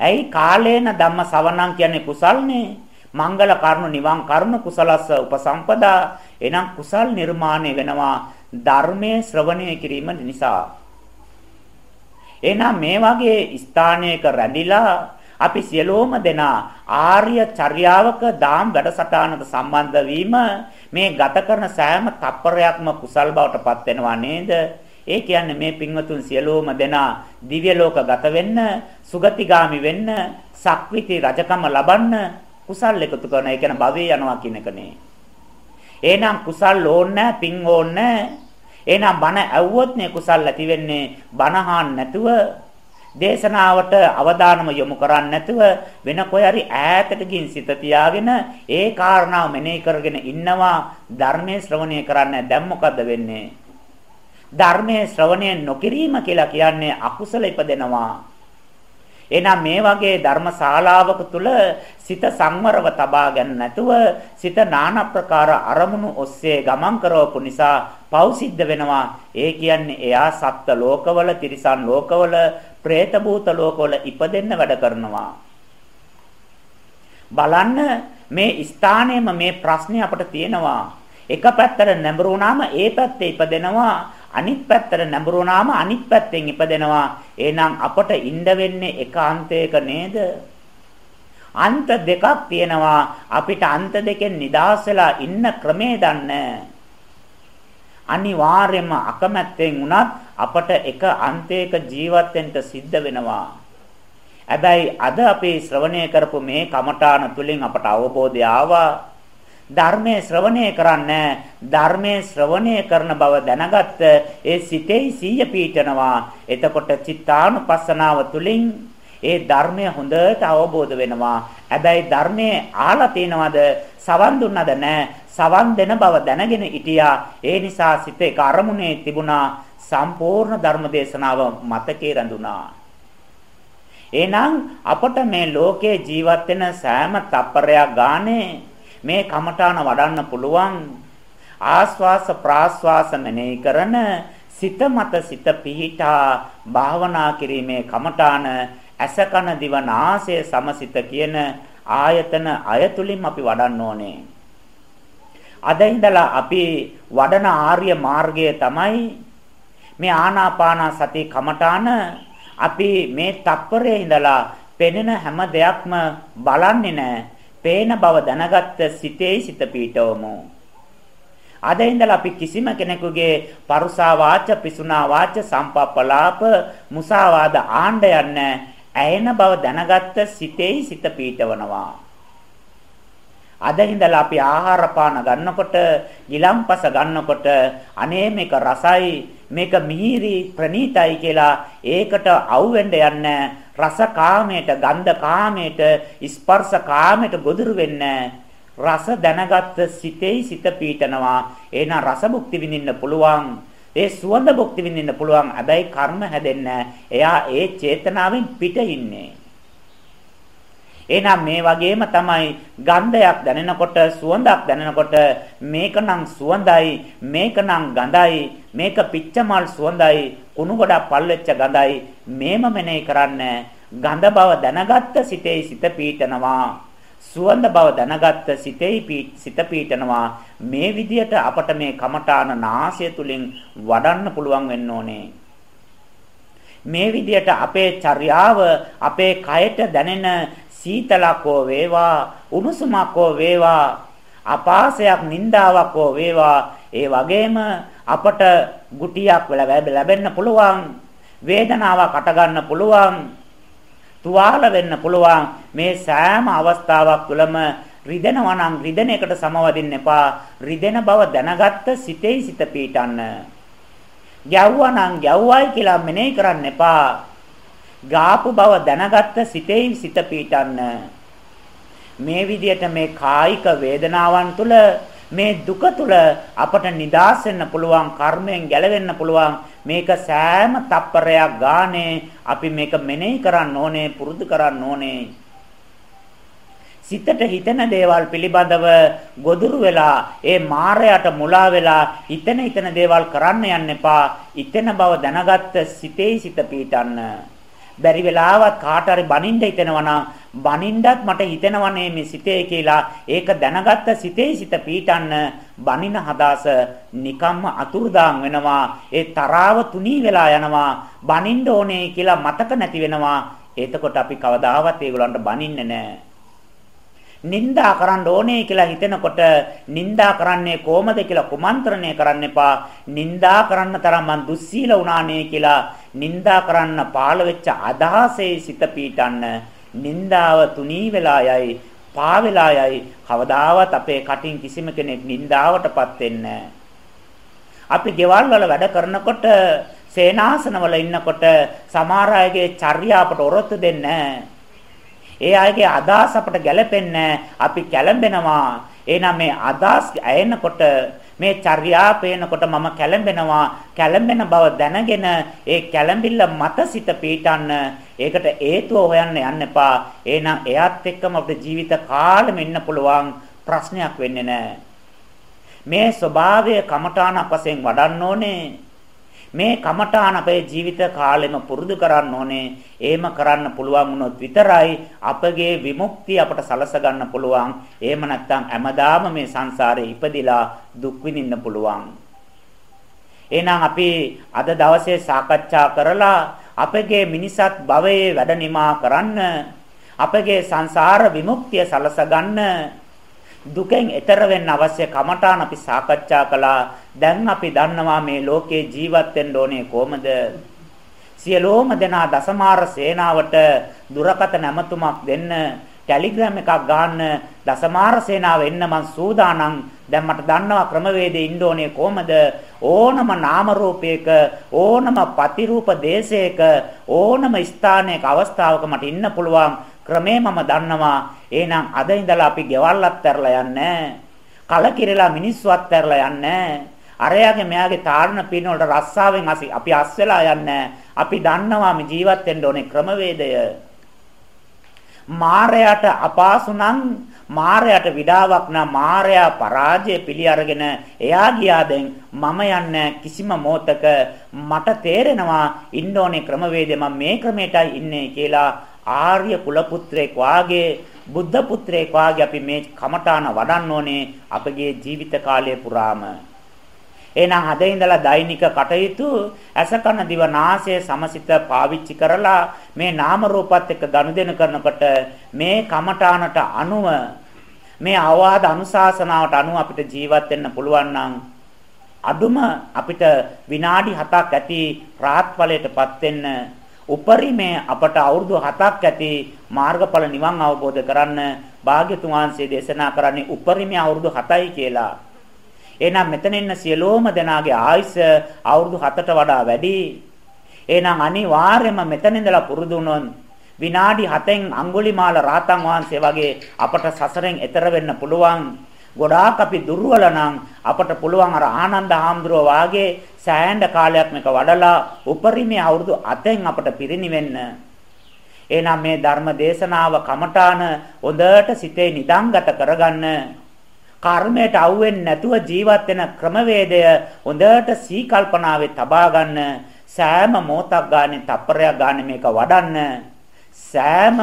ඇයි කාලේන ධම්ම සවණං කියන්නේ කුසල්නේ. මංගල කරුණු නිවන් කරුණු කුසලස්ස උපසම්පදා එනම් කුසල් නිර්මාණය වෙනවා ධර්මයේ ශ්‍රවණය කිරීම නිසා. එහෙනම් මේ වගේ ස්ථානයක රැඳිලා අපි සියලෝම දෙනා ආර්ය චර්යාවක දාම් වැඩසටහනට සම්බන්ධ වීම මේ ගත කරන සෑම තප්පරයක්ම කුසල් බවට පත් වෙනවා නේද? ඒ කියන්නේ මේ පින්වතුන් සියලෝම දෙනා දිව්‍ය ලෝක ගත වෙන්න, සුගතිගාමි වෙන්න, සක්විති රජකම ලබන්න කුසල් එකතු කරන ඒ කියන්නේ භවයේ යනවා කියන එකනේ. එහෙනම් කුසල් ඕනේ පින් ඕනේ එහෙනම් බණ ඇව්වොත් නේ කුසල් ඇති වෙන්නේ. බණහන් නැතුව දේශනාවට අවධානම යොමු කරන්නේ නැතුව වෙන කොයි හරි ඈතට ගින් සිත තියාගෙන ඒ කාරණාව මෙනෙහි කරගෙන ඉන්නවා. ධර්මයේ ශ්‍රවණය කරන්නේ දැන් මොකද්ද වෙන්නේ? ධර්මයේ ශ්‍රවණය නොකිරීම කියලා කියන්නේ අකුසල ඉපදෙනවා. එහෙනම් මේ වගේ ධර්මශාලාවක තුල සිත සංවරව තබා ගන්න නැතුව සිත নানা ප්‍රකාර අරමුණු ඔස්සේ ගමන් කරවපු නිසා පව් සිද්ධ වෙනවා. ඒ කියන්නේ එයා සත්ත්ව ලෝකවල, තිරිසන් ලෝකවල, പ്രേත භූත ලෝකවල ඉපදෙන්න වැඩ කරනවා. බලන්න මේ ස්ථානයේම මේ ප්‍රශ්නේ අපිට තියෙනවා. එක පැත්තට නැඹුරු වුණාම ඒ පැත්තේ ඉපදෙනවා අනිත් පැත්තට නැඹුරුනාම අනිත් පැත්තෙන් ඉපදෙනවා. එහෙනම් අපට ඉන්න වෙන්නේ එක අන්තයක නේද? අන්ත දෙකක් තියෙනවා. අපිට අන්ත දෙකෙන් නිදහස් වෙලා ඉන්න ක්‍රමේ දන්නේ අනිවාර්යයෙන්ම අකමැත්තෙන් වුණත් අපට එක අන්තයක ජීවත් වෙන්න සිද්ධ වෙනවා. හැබැයි අද අපි ශ්‍රවණය කරපු මේ කමඨාන තුලින් අපට අවබෝධය ආවා ධර්මයේ ශ්‍රවණය කරන්නේ ධර්මයේ ශ්‍රවණය කරන බව දැනගත්ත ඒ සිතේ සීය පීඨනවා. එතකොට චිත්තානුපස්සනාව තුලින් ඒ ධර්මය හොඳට අවබෝධ වෙනවා. හැබැයි ධර්මයේ ආලා තිනවද සවන් දුන්නද නැහැ සවන් දෙන බව දැනගෙන හිටියා. ඒ නිසා සිත එක අරමුණේ තිබුණා. සම්පූර්ණ ධර්ම දේශනාව මතකේ රැඳුණා. එහෙනම් අපට මේ ලෝකේ ජීවත් වෙන සෑම තප්පරයක් ගානේ මේ කමඨාන වඩන්න පුළුවන් ආස්වාස ප්‍රාස්වාස මෙනෙහි කරන සිත මත සිත පිහිටා භාවනා කිරීමේ කමඨාන අසකන දිව නාසය සමසිත කියන ආයතන අයතුලින් අපි වඩන්න ඕනේ. අද ඉඳලා අපි වඩන ආර්ය මාර්ගය තමයි මේ ආනාපාන සති කමඨාන අපි මේ තප්පරේ ඉඳලා පෙනෙන හැම දෙයක්ම බලන්නේ නැහැ. පේන බව දැනගත්ත සිතේ සිත පීඨවමු. අද ඉඳලා අපි කිසිම කෙනෙකුගේ පරුසා වාච පිසුනා වාච සම්පප්පලාප මුසාවාද ආණ්ඩ යන්නේ ඇයෙන බව දැනගත්ත සිතේ සිත පීඨවනවා. අද ඉඳලා අපි ආහාර පාන ගන්නකොට, ගිලම්පස ගන්නකොට අනේ මේක රසයි, මේක මිහිරි, ප්‍රණීතයි කියලා ඒකට අවුෙන්න යන්නේ රස කාමයට, ගන්ධ කාමයට, ස්පර්ශ කාමයට ගොදුරු වෙන්නේ රස දැනගත්ත සිතේ සිත පීඨනවා. එහෙනම් රස භුක්ති විඳින්න පුළුවන්. ඒ සුවඳ භුක්ති විඳින්න පුළුවන්. හැබැයි කර්ම හැදෙන්නේ එයා ඒ චේතනාවෙන් පිට ඉන්නේ. එහෙනම් මේ වගේම තමයි ගන්ධයක් දැනෙනකොට සුවඳක් දැනෙනකොට මේකනම් සුවඳයි මේකනම් ගඳයි මේක පිච්චමල් සුවඳයි කුණු ගොඩක් පල්වෙච්ච ගඳයි. මේම මෙනෙහි කරන්න ගඳ බව දැනගත්ත සිතේ සිත පීඨනවා සුවඳ බව දැනගත්ත සිතේ සිත පීඨනවා මේ විදියට අපට මේ කමඨාන නාසය තුලින් වඩන්න පුළුවන් වෙන්න ඕනේ. මේ විදියට අපේ චර්යාව අපේ කයට දැනෙන සීතලක් හෝ වේවා උණුසුමක් හෝ වේවා අපාසයක් නින්දාවක් හෝ වේවා. ඒ වගේම අපට ගුටියක් ලැබෙන්න පුළුවන් වේදනාවක් අට ගන්න පුළුවන් තුවාල වෙන්න පුළුවන්. මේ සෑම අවස්ථාවක් තුළම රිදෙනවා නම් රිදෙන එකට සමවදින්න එපා. රිදෙන බව දැනගත්ත සිතේ සිත පීටන්න ගැව්වා නම් ගැව්වයි කියලා මෙනෙහි කරන්න එපා. ගාපු බව දැනගත්ත සිතේ සිත පීටන්න මේ විදිහට මේ කායික වේදනාවන් තුල මේ දුක තුල අපට නිදාස් වෙන්න පුළුවන් කර්මයෙන් ගැලවෙන්න පුළුවන් මේක සෑම තප්පරයක් ගානේ අපි මේක මෙනෙහි කරන්න ඕනේ පුරුදු කරන්න ඕනේ සිතට හිතෙන දේවල් පිළිබඳව ගොදුරු වෙලා ඒ මායයට මුලා වෙලා හිතෙන හිතන දේවල් කරන්න යන්න එපා. හිතෙන බව දැනගත්ත සිතේ සිත පීටන්න. බැරි වෙලාවත් කාට හරි බනින්න හිතෙනවා නම් බනින්නත් මට හිතෙනවනේ මේ සිතේ කියලා. ඒක දැනගත්ත සිතේ සිත පීටන්න බනින හදාස නිකම්ම අතුරුදාන් වෙනවා. ඒ තරාව තුනී වෙලා යනවා. බනින්න ඕනේ කියලා මතක නැති වෙනවා. එතකොට අපි කවදාවත් ඒගොල්ලන්ට බනින්නේ නැහැ. නින්දා කරන්න ඕනේ කියලා හිතෙනකොට නින්දා කරන්නේ කොහමද කියලා කුමන්ත්‍රණය කරන්න එපා. නින්දා කරන්න තරම් මං දුස්සීල වුණානේ කියලා නින්දා කරන්න පාළ වෙච්ච අදහසේ සිත පීටන්න. නින්දාව තුනී වෙලා යයි, පා වෙලා යයි. කවදාවත් අපේ කටින් කිසිම කෙනෙක් නින්දාවටපත් වෙන්නේ අපි ගෙවල් වල වැඩ කරනකොට සේනාසනවල ඉන්නකොට සමහර අයගේ චර්යාවට ඔරොත්තු දෙන්නේ නැහැ. ඒ අයගේ අදහස් අපට ගැලපෙන්නේ අපි කැළඹෙනවා. එහෙනම් මේ අදහස් ඇයෙනකොට මේ චර්යා පේනකොට මම කැළඹෙනවා. කැළඹෙන බව දැනගෙන ඒ කැළඹිල්ල මත සිත පීටන්න. ඒකට හේතුව හොයන්න යන්න එපා. එහෙනම් එයත් එක්කම අපේ ජීවිත කාලෙම ඉන්න පුළුවන් ප්‍රශ්නයක් වෙන්නේ නැහැ. මේ ස්වභාවය කමඨාන අපසෙන් වඩන්න ඕනේ. මේ කමඨාන අපේ ජීවිත කාලෙම පුරුදු කරන්න ඕනේ. එහෙම කරන්න පුළුවන් වුණොත් විතරයි අපගේ විමුක්තිය අපට සලස ගන්න පුළුවන්. එහෙම නැත්නම් හැමදාම මේ සංසාරේ ඉපදිලා දුක් විඳින්න පුළුවන්. එහෙනම් අපි අද දවසේ සාකච්ඡා කරලා අපගේ මිනිසත් භවයේ වැඩ නිමා කරන්න අපගේ සංසාර විමුක්තිය සලස ගන්න දුකෙන් එතර වෙන්න අවශ්‍ය කමඨාන අපි සාකච්ඡා කළා. දැන් අපි දන්නවා මේ ලෝකේ ජීවත් වෙන්න ඕනේ කොහමද? සියලෝම දෙනා දසමාර සේනාවට දුරකථන ඇමතුමක් දෙන්න ටෙලිග්‍රෑම් එකක් ගන්න දසමාර සේනාව එන්න මං සූදානම්. දැන් මට දන්නවා ක්‍රමවේදේ ඉන්න ඕනේ කොහමද? ඕනම නාම රූපයක ඕනම පතිරූප දේශයක ඕනම ස්ථානයක අවස්ථාවක මට ඉන්න පුළුවන්. ක්‍රමේ මම දන්නවා. එහෙනම් අද ඉඳලා අපි ගෙවල් අත්හැරලා යන්නේ. කලකිරලා මිනිස්සු අත්හැරලා යන්නේ. අරයාගේ මෙයාගේ තාරණ පින වලට රස්සාවෙන් අපි අස් වෙලා යන්නේ අපි දන්නවා මේ ජීවත් වෙන්න ඕනේ ක්‍රමවේදය. මාරයට අපාසු නම් මාරයට විඩාවක් නම් මාරයා පරාජය පිළි අරගෙන එයා ගියා දැන් මම යන්නේ කිසිම මොහතක මට තේරෙනවා ඉන්න ඕනේ ක්‍රමවේදය මම මේ ක්‍රමයටයි ඉන්නේ කියලා ආර්ය කුල පුත්‍රයෙක් වාගේ බුද්ධ පුත්‍රයෙක් වාගේ අපි මේ කමඨාන වඩන්න ඕනේ අපගේ ජීවිත කාලය පුරාම. එහෙනම් හදේ ඉඳලා දෛනික කටයුතු ඇසකන දිව නාසය සමසිත පාවිච්චි කරලා මේ නාම රූපات එක්ක ගනුදෙනු කරනකොට මේ කමඨානට අනුව මේ අවවාද අනුශාසනාවට අනුව අපිට ජීවත් වෙන්න පුළුවන් නම් අදුම අපිට විනාඩි 7ක් ඇති රාත්පලයටපත් වෙන්න උපරිමේ අපට අවුරුදු 7ක් ඇති මාර්ගඵල නිවන් අවබෝධ කරන්න භාග්‍යතුන් වහන්සේ දේශනා කරන්නේ උපරිමේ අවුරුදු 7යි කියලා. එහෙනම් මෙතන ඉන්න සියලෝම දෙනාගේ ආයුෂ අවුරුදු 7ට වඩා වැඩි. එහෙනම් අනිවාර්යයෙන්ම මෙතන ඉඳලා පුරුදු වුණොත් විනාඩි 7න් අඟුලිමාල රාතන් වහන්සේ වගේ අපට සසරෙන් එතර වෙන්න පුළුවන්. ගොඩාක් අපි දුර්වල නම් අපට පුළුවන් අර ආනන්ද හාමුදුරුව වාගේ සෑහෙන කාලයක් මේක වඩලා උපරිමයේ අවුරුදු 7න් අපට පිරිනිවෙන්න. එහෙනම් මේ ධර්ම දේශනාව කමඨාන හොඳට සිතේ නිදංගත කරගන්න. කර්මයට අවුෙන්නේ නැතුව ජීවත් වෙන ක්‍රමවේදය හොඳට සීකල්පනාවේ තබා ගන්න. සෑම මොහොතක් ගානේ තප්පරයක් ගානේ මේක වඩන්න. සෑම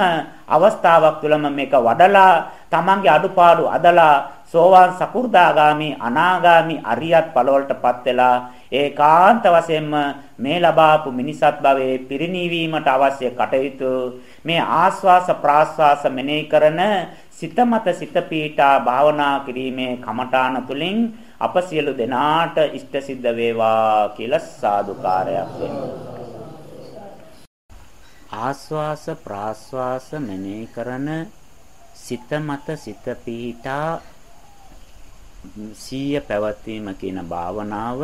අවස්ථාවක් තුළම මේක වඩලා තමන්ගේ අඩුපාඩු අදලා සෝවාන් සකු르දාගාමි අනාගාමි අරියත් ඵලවලටපත් වෙලා ඒකාන්ත වශයෙන්ම මේ ලබාපු මිනිසත් භවයේ පිරිණීවීමට අවශ්‍ය කටයුතු මේ ආස්වාස ප්‍රාස්වාස මෙනෙහි කරන සිත මත සිත පීඨා භාවනා කිරීමේ කමඨාන තුලින් අප සියලු දෙනාට ඉෂ්ට සිද්ධ වේවා කියලා සාදුකාරයක් වෙන්න. ආස්වාස ප්‍රාස්වාස මෙනෙහි කරන සිත මත සිත පීඨා සීය පැවැත්වීම කියන භාවනාව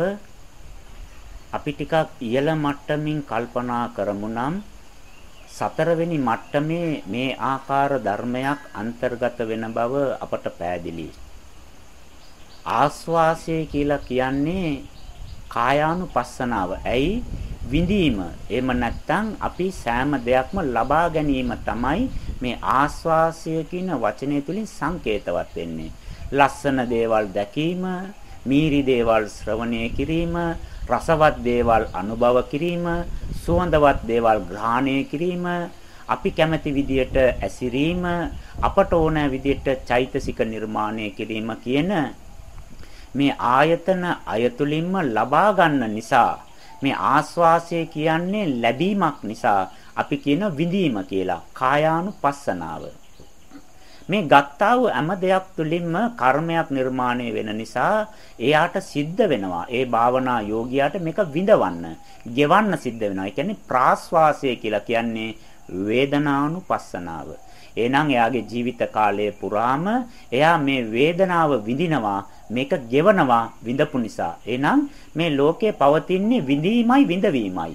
අපි ටිකක් ඉහළ මට්ටමින් කල්පනා කරමු නම් සතරවෙනි මට්ටමේ මේ ආකාර ධර්මයක් අන්තර්ගත වෙන බව අපට පැහැදිලියි. ආස්වාසය කියලා කියන්නේ කායානුපස්සනාව. ඇයි විඳීම. එහෙම නැත්නම් අපි සෑම දෙයක්ම ලබා ගැනීම තමයි මේ ආස්වාසය කියන වචනය තුලින් සංකේතවත් වෙන්නේ. ලස්සන දේවල් දැකීම, මීරි දේවල් ශ්‍රවණය කිරීම, රසවත් දේවල් අනුභව කිරීම, සුවඳවත් දේවල් ග්‍රහණය කිරීම, අපි කැමති විදියට ඇසිරීම, අපට ඕන විදියට චෛතසික නිර්මාණය කිරීම කියන මේ ආයතන අයතුලින්ම ලබා ගන්න නිසා මේ ආස්වාසය කියන්නේ ලැබීමක් නිසා අපි කියන විඳීම කියලා කායානුපස්සනාව. මේ ගත්තා වූ හැම දෙයක් තුළින්ම කර්මයක් නිර්මාණය වෙන නිසා එයාට සිද්ධ වෙනවා. ඒ භාවනා යෝගියාට මේක විඳවන්න, ගෙවන්න සිද්ධ වෙනවා. ඒ කියන්නේ ප්‍රාස්වාසය කියලා කියන්නේ වේදනානුපස්සනාව. එහෙනම් එයාගේ ජීවිත කාලය පුරාම එයා මේ වේදනාව විඳිනවා මේක ගෙවනවා විඳපු නිසා. එහෙනම් මේ ලෝකේ පවතින්නේ විඳීමයි විඳවීමයි.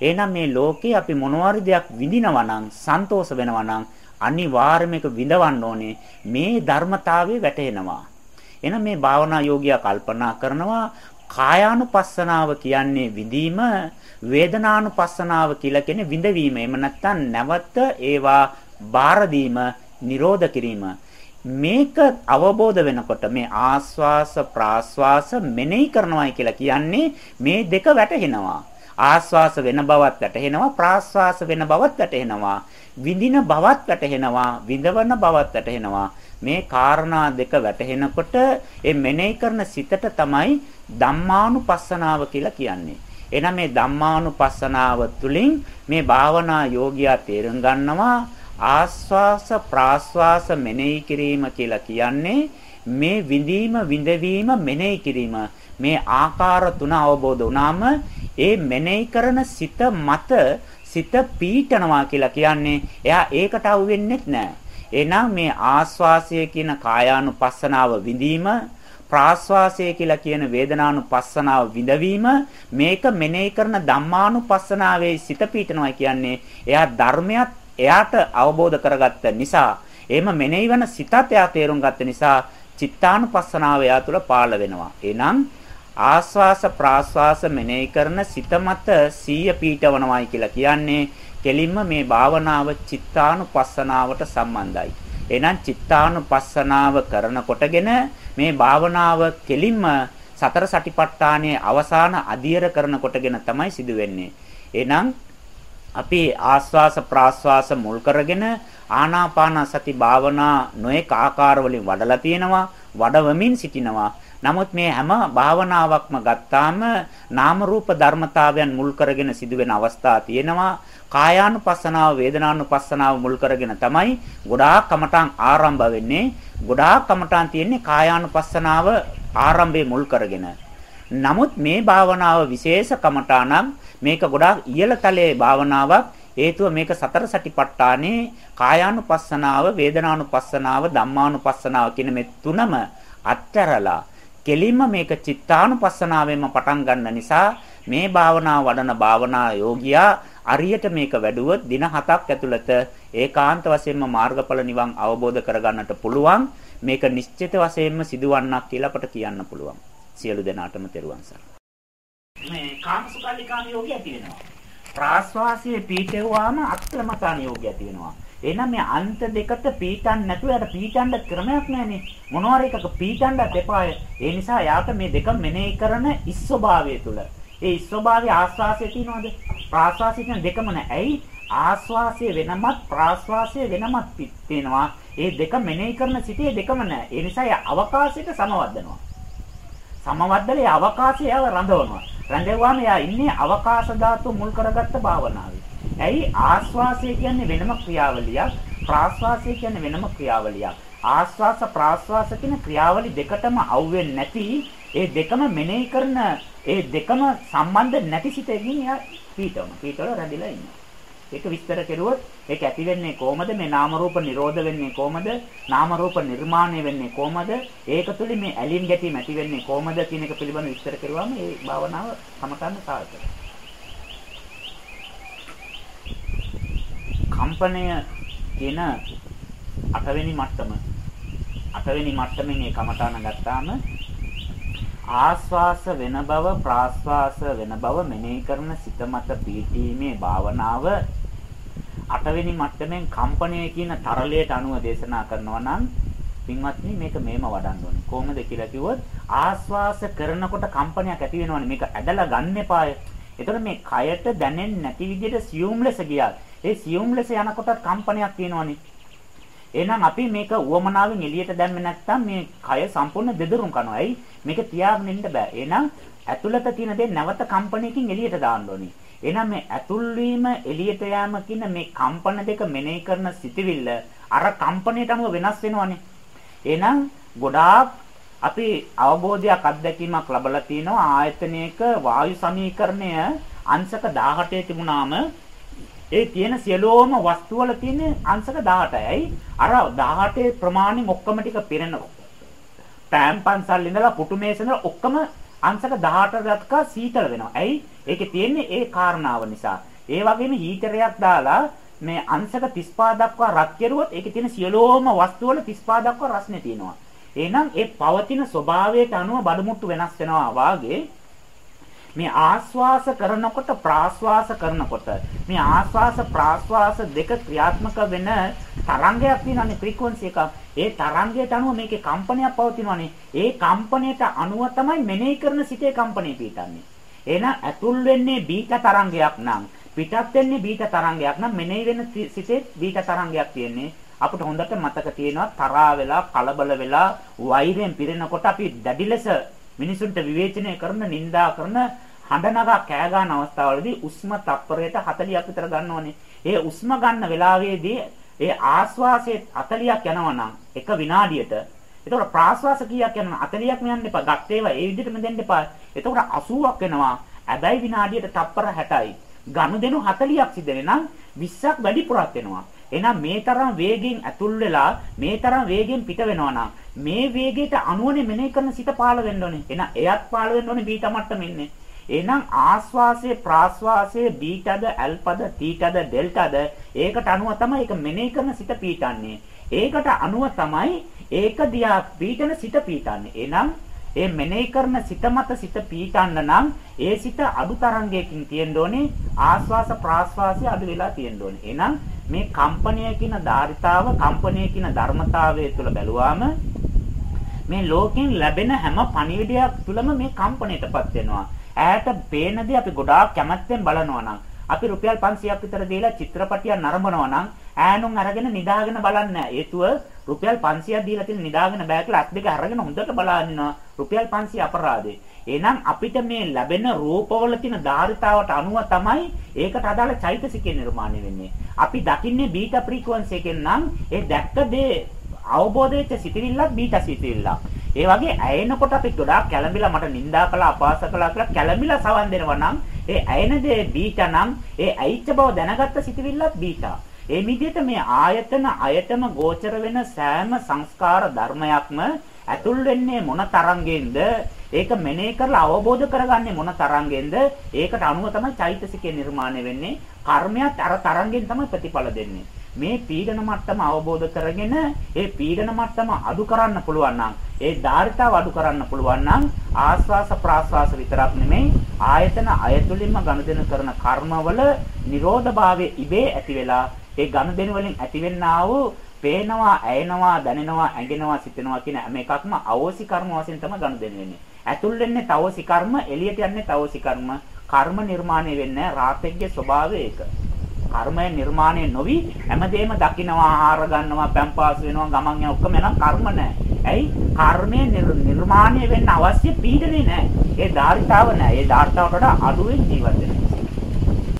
එහෙනම් මේ ලෝකේ අපි මොනවාරි දෙයක් විඳිනවා නම් සන්තෝෂ වෙනවා නම් අනිවාර්යයෙන්ම ඒක විඳවන්න ඕනේ. මේ ධර්මතාවය වැටහෙනවා. එහෙනම් මේ භාවනා යෝගියා කල්පනා කරනවා කායානුපස්සනාව කියන්නේ විඳීම වේදනානුපස්සනාව කියලා කියන්නේ විඳවීම. එහෙම නැත්නම් නැවත ඒවා බාර දීම, නිරෝධ කිරීම. මේක අවබෝධ වෙනකොට මේ ආස්වාස ප්‍රාස්වාස මෙනෙහි කරනවායි කියලා කියන්නේ මේ දෙක වැටහෙනවා. ආස්වාස වෙන බවත් වැටහෙනවා ප්‍රාස්වාස වෙන බවත් වැටහෙනවා. විඳින බවත් වැටහෙනවා විඳවන බවත් වැටහෙනවා. මේ කාරණා දෙක වැටහෙනකොට ඒ මෙනෙහි කරන සිතට තමයි ධම්මානුපස්සනාව කියලා කියන්නේ. එහෙනම් මේ ධම්මානුපස්සනාව තුළින් මේ භාවනා යෝගියා තේරුම් ගන්නවා ආස්වාස ප්‍රාස්වාස මෙනෙහි කිරීම කියලා කියන්නේ මේ විඳීම විඳවීම මෙනෙහි කිරීම. මේ ආකාර තුන අවබෝධ වුණාම ඒ මෙනෙහි කරන සිත මත සිත පීඨනවා කියලා කියන්නේ එයා ඒකට අවු වෙන්නේ නැහැ. එහෙනම් මේ ආස්වාසය කියන කායානුපස්සනාව විඳීම ප්‍රාස්වාසය කියලා කියන වේදනානුපස්සනාව විඳවීම මේක මෙනෙහි කරන ධම්මානුපස්සනාවේ සිත පීඨනවා කියන්නේ එයා ධර්මයක් එයාට අවබෝධ කරගත්ත නිසා එහෙම මෙනෙහි වෙන සිතත් එයා තේරුම් ගත්ත නිසා චිත්තානුපස්සනාව එයා තුළ පාළ වෙනවා. එහෙනම් ආස්වාස ප්‍රාස්වාස මෙනෙහි කරන සිත මත සීය පීඨවනවායි කියලා කියන්නේ කෙලින්ම මේ භාවනාව චිත්තානුපස්සනාවට සම්බන්ධයි. එහෙනම් චිත්තානුපස්සනාව කරනකොටගෙන මේ භාවනාව කෙලින්ම සතර සටිපට්ඨානයේ අවසාන අධියර කරනකොටගෙන තමයි සිදු වෙන්නේ. එහෙනම් අපි ආස්වාස ප්‍රාස්වාස මුල් කරගෙන ආනාපාන සති භාවනා නොඑක ආකාර වලින් වඩලා තියෙනවා වඩවමින් සිටිනවා නමුත් මේ හැම භාවනාවක්ම ගත්තාම නාම රූප ධර්මතාවයන් මුල් කරගෙන සිදුවෙන අවස්ථා තියෙනවා. කායානුපස්සනාව වේදනානුපස්සනාව මුල් කරගෙන තමයි ගොඩාක් කමඨාන් ආරම්භ වෙන්නේ. ගොඩාක් කමඨාන් තියෙන්නේ කායානුපස්සනාව ආරම්භයේ මුල් කරගෙන. නමුත් මේ භාවනාව විශේෂ කමඨානම් මේක ගොඩාක් ඉහළ තලයේ භාවනාවක්. හේතුව මේක සතර සටිපට්ඨානේ කායානුපස්සනාව වේදනානුපස්සනාව ධම්මානුපස්සනාව කියන මේ තුනම අත්තරලා කෙලින්ම මේක චිත්තානුපස්සනාවෙන්ම පටන් ගන්න නිසා මේ භාවනාව වඩන භාවනා යෝගියා අරියට මේක වැඩුවොත් දින 7ක් ඇතුළත ඒකාන්ත වශයෙන්ම මාර්ගඵල නිවන් අවබෝධ කරගන්නට පුළුවන්. මේක නිශ්චිත වශයෙන්ම සිදුවන්නක් කියලා අපට කියන්න පුළුවන්. සියලු දෙනාටම තෙරුවන් සරණයි. මේ කාමසුකල්ලිකාම යෝගිය ඇති වෙනවා ප්‍රාශ්වාසයේ පීඨෙව්වාම අක්‍රමතාන යෝගිය ඇති වෙනවා එහෙනම් මේ අන්ත දෙකට පීටන් නැතුව යට පීටන්න ක්‍රමයක් නැහැනේ. මොනවාරි එකක පීටන්නත් එපාය. ඒ නිසා යාට මේ දෙක මෙනෙහි කරන ඉස්වභාවය තුල. ඒ ඉස්වභාවය ආස්වාසයේ තියනවාද? ප්‍රාස්වාසයේ තියෙන දෙකම නැහැ. ඇයි? ආස්වාසය වෙනමත් ප්‍රාස්වාසය වෙනමත් තියෙනවා. ඒ දෙක මෙනෙහි කරන සිටියේ දෙකම නැහැ. ඒ නිසා ඒ අවකාශයට සමවද්දනවා. සමවද්දලේ අවකාශය රඳවනවා. රඳවුවාම එයා ඉන්නේ අවකාශ ධාතු මුල් කරගත්ත භාවනාවේ. ඇයි ආස්වාසය කියන්නේ වෙනම ක්‍රියාවලියක් ප්‍රාස්වාසය කියන්නේ වෙනම ක්‍රියාවලියක්. ආස්වාස ප්‍රාස්වාස කියන ක්‍රියාවලි දෙකටම අවුෙන්නේ නැති ඒ දෙකම මෙනෙහි කරන ඒ දෙකම සම්බන්ධ නැති සිතකින් එයා පීඨවන. පීඨවල රැඳිලා ඉන්නවා. ඒක විස්තර කෙරුවොත් ඒක ඇති වෙන්නේ කොහමද මේ නාම රූප නිරෝධ වෙන්නේ කොහමද නාම රූප නිර්මාණය වෙන්නේ කොහමද ඒක තුලින් මේ ඇලීම් ගැටීම් ඇති වෙන්නේ කොහමද කියන එක පිළිබඳව විස්තර කරුවාම ඒ භාවනාව සමතන්න සාර්ථකයි කම්පණය කියන අටවෙනි මට්ටම අටවෙනි මට්ටමින් ඒ කමඨාන ගත්තාම ආස්වාස වෙන බව ප්‍රාස්වාස වෙන බව මෙනෙහි කරන සිත මත පීඨීමේ භාවනාව අටවෙනි මට්ටමෙන් කම්පණය කියන තරලයට අනුව දේශනා කරනවා නම් පින්වත්නි මේක මේම වඩන්න ඕනේ. කොහොමද කියලා කිව්වොත් ආස්වාස කරනකොට කම්පනයක් ඇති වෙනවනේ. මේක ඇදලා ගන්න එපාය. එතකොට මේ කයට දැනෙන්නේ නැති විදිහට සියුම් ලෙස ගියා. ඒ සියුම් ලෙස යනකොට කම්පනයක් තියෙනවනේ. එහෙනම් අපි මේක උවමනාවෙන් එළියට දැම්මේ නැත්නම් මේ කය සම්පූර්ණ දෙදරුම් කරනවා. ඇයි? මේක තියාගෙන ඉන්න බෑ. එහෙනම් ඇතුළත තියෙන දේ නැවත කම්පනයකින් එළියට දාන්න ඕනේ. එහෙනම් මේ ඇතුල් වීම එළියට යාම කියන මේ කම්පන දෙක මෙනෙහි කරන සිටිවිල්ල අර කම්පනයට අනුව වෙනස් වෙනවනේ. එහෙනම් ගොඩාක් අපි අවබෝධයක් අත්දැකීමක් ලැබලා තිනවා ආයතනයක වායු සමීකරණය අංශක 18 තිබුණාම ඒ තියෙන සියලෝම වස්තු වල තියෙන අංශක 18යි අර 18 ප්‍රමාණෙන් ඔක්කොම ටික පිරෙනවා. පෑම් පන්සල් ඉඳලා පුටු මේසෙන් ඔක්කොම අංශක 18 දක්වා සීතල වෙනවා. ඇයි? ඒකේ තියෙන්නේ ඒ කාරණාව නිසා. ඒ වගේම හීටරයක් දාලා මේ අංශක 35 දක්වා රත් කෙරුවොත් ඒකේ තියෙන සියලෝම වස්තු වල 35 දක්වා රස්නේ තියෙනවා. එහෙනම් ඒ පවතින ස්වභාවයට අනුව බඩමුට්ටු වෙනස් වෙනවා වාගේ මේ ආස්වාස කරනකොට ප්‍රාස්වාස කරනකොට මේ ආස්වාස ප්‍රාස්වාස දෙක ක්‍රියාත්මක වෙන තරංගයක් තියෙනනේ ෆ්‍රීකවන්සි එක. ඒ තරංගයට අනුව මේකේ කම්පනයක් පවතිනවානේ. ඒ කම්පනයට අනුව තමයි මෙනෙහි කරන සිතේ කම්පණය පිටන්නේ. එහෙනම් ඇතුල් වෙන්නේ බීටා තරංගයක් නම් පිටත් වෙන්නේ බීටා තරංගයක් නම් මෙනෙහි වෙන සිතේ බීටා තරංගයක් තියෙන්නේ. අපිට හොඳට මතක තියෙනවා තරහා වෙලා කලබල වෙලා වෛරයෙන් පිරෙනකොට අපි දැඩි ලෙස මිනිසුන්ට විවේචනය කරන නිඳා කරන හඬනගා කෑ ගන්න අවස්ථාවලදී උස්ම තප්පරයට 40ක් විතර ගන්නවනේ. ඒ උස්ම ගන්න වෙලාවේදී ඒ ආස්වාසයේ 40ක් යනවා නම් එක විනාඩියට එතකොට ප්‍රාශ්වාස කීයක් යනවා 40ක්ම යන්න එපා. ගත් ඒවා ඒ විදිහටම දෙන්න එපා. එතකොට 80ක් වෙනවා. හැබැයි විනාඩියට තප්පර 60යි. ගනුදෙනු 40ක් සිද්ධ වෙනනම් 20ක් වැඩිපුරක් වෙනවා. එහෙනම් මේ තරම් වේගෙන් ඇතුල් වෙලා මේ තරම් වේගෙන් පිට වෙනවා නම් මේ වේගයට අනුවනේ මෙනෙහි කරන සිත පාළ වෙන්න ඕනේ. එහෙනම් එයත් පාළ වෙන්න ඕනේ බීටා මට්ටමින්නේ. එහෙනම් ආස්වාසයේ ප්‍රාස්වාසයේ බීටද ඇල්පද තීටද ඩෙල්ටද ඒකට අනුව තමයි ඒක මෙනෙහි කරන සිත පීටන්නේ. ඒකට අනුව තමයි ඒක දිහා පීටන සිත පීටන්නේ. එහෙනම් ඒ මෙනෙහි කරන සිත මත සිත පීටන්න නම් ඒ සිත අඩු තරංගයකින් තියෙන්න ඕනේ ආස්වාස ප්‍රාස්වාසය අඩු වෙලා තියෙන්න ඕනේ. එහෙනම් මේ කම්පනය කියන ධාරිතාව කම්පනය කියන ධර්මතාවය තුළ බැලුවාම මේ ලෝකෙන් ලැබෙන හැම පණිවිඩයක් තුළම මේ කම්පණයටපත් වෙනවා. ඈට පේන දේ අපි ගොඩාක් කැමැත්තෙන් බලනවා නම් අපි රුපියල් 500ක් විතර දීලා චිත්‍රපටියක් නරඹනවා නම් ඈනුන් අරගෙන නිදාගෙන බලන්නේ හේතුව රුපියල් 500ක් දීලා තියෙන නිදාගෙන බෑ කියලා අත් දෙක අරගෙන හොඳට බලනවා රුපියල් 500 අපරාධේ. එහෙනම් අපිට මේ ලැබෙන රූපවල තියෙන ධාරිතාවට අනුව තමයි ඒකට අදාළ චෛතසිකය නිර්මාණය වෙන්නේ. අපි දකින්නේ බීටා ෆ්‍රීකවන්සි එකෙන් නම් ඒ දැක්ක දේ අවබෝධ වෙච්ච සිතිවිල්ලක් බීටා සිතිවිල්ලක්. ඒ වගේ ඇයෙනකොට අපි ගොඩාක් කැළඹිලා මට නිඳා කළා අපහාස කළා කියලා කැළඹිලා සවන් දෙනවා නම් ඒ ඇයෙන දේ බීටා නම් ඒ ඇයිච්ච බව දැනගත්ත සිතිවිල්ලක් බීටා. ඒ විදිහට මේ ආයතන අයතම ගෝචර වෙන සෑම සංස්කාර ධර්මයක්ම ඇතුල් වෙන්නේ මොන තරංගෙන්ද ඒක මෙනෙහි කරලා අවබෝධ කරගන්නේ මොන තරංගෙන්ද? ඒකට අනුව තමයි චෛතසිකය නිර්මාණය වෙන්නේ. කර්මයක් අර තරංගෙන් තමයි ප්‍රතිඵල දෙන්නේ. මේ පීඩන මට්ටම අවබෝධ කරගෙන ඒ පීඩන මට්ටම අඩු කරන්න පුළුවන් නම් ඒ ධාරිතාව අඩු කරන්න පුළුවන් නම් ආස්වාස ප්‍රාස්වාස විතරක් නෙමෙයි ආයතන අයතුලින්ම ගනුදෙනු කරන කර්මවල නිරෝධභාවයේ ඉබේ ඇති වෙලා ඒ ගනුදෙනු වලින් ඇතිවෙනා වූ පේනවා, ඇයෙනවා, දැනෙනවා, ඇඟෙනවා, සිතෙනවා කියන හැම එකක්ම අවෝසි කර්ම වශයෙන් තමයි ගනුදෙනු වෙන්නේ. ඇතුල් වෙන්නේ තවෝසි කර්ම, එළියට යන්නේ තවෝසි කර්ම. කර්ම නිර්මාණය වෙන්නේ රාතෙක්ගේ ස්වභාවය ඒක. කර්මය නිර්මාණය නොවි හැමදේම දකින්නවා ආහාර ගන්නවා පැම්පාස් වෙනවා ගමන් යන ඔක්කොම එනම් කර්ම නැහැ. ඇයි? කර්මය නිර්මාණය වෙන්න අවශ්‍ය පීඩනේ නැහැ. ඒ ධාරිතාව නැහැ. ඒ ධාරිතාවට වඩා අඩුවෙන් ජීවත් වෙනවා.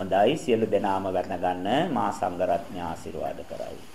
හොඳයි සියලු දෙනාම වැටන ගන්න මා සංඝරත්නය ආශිර්වාද කරයි.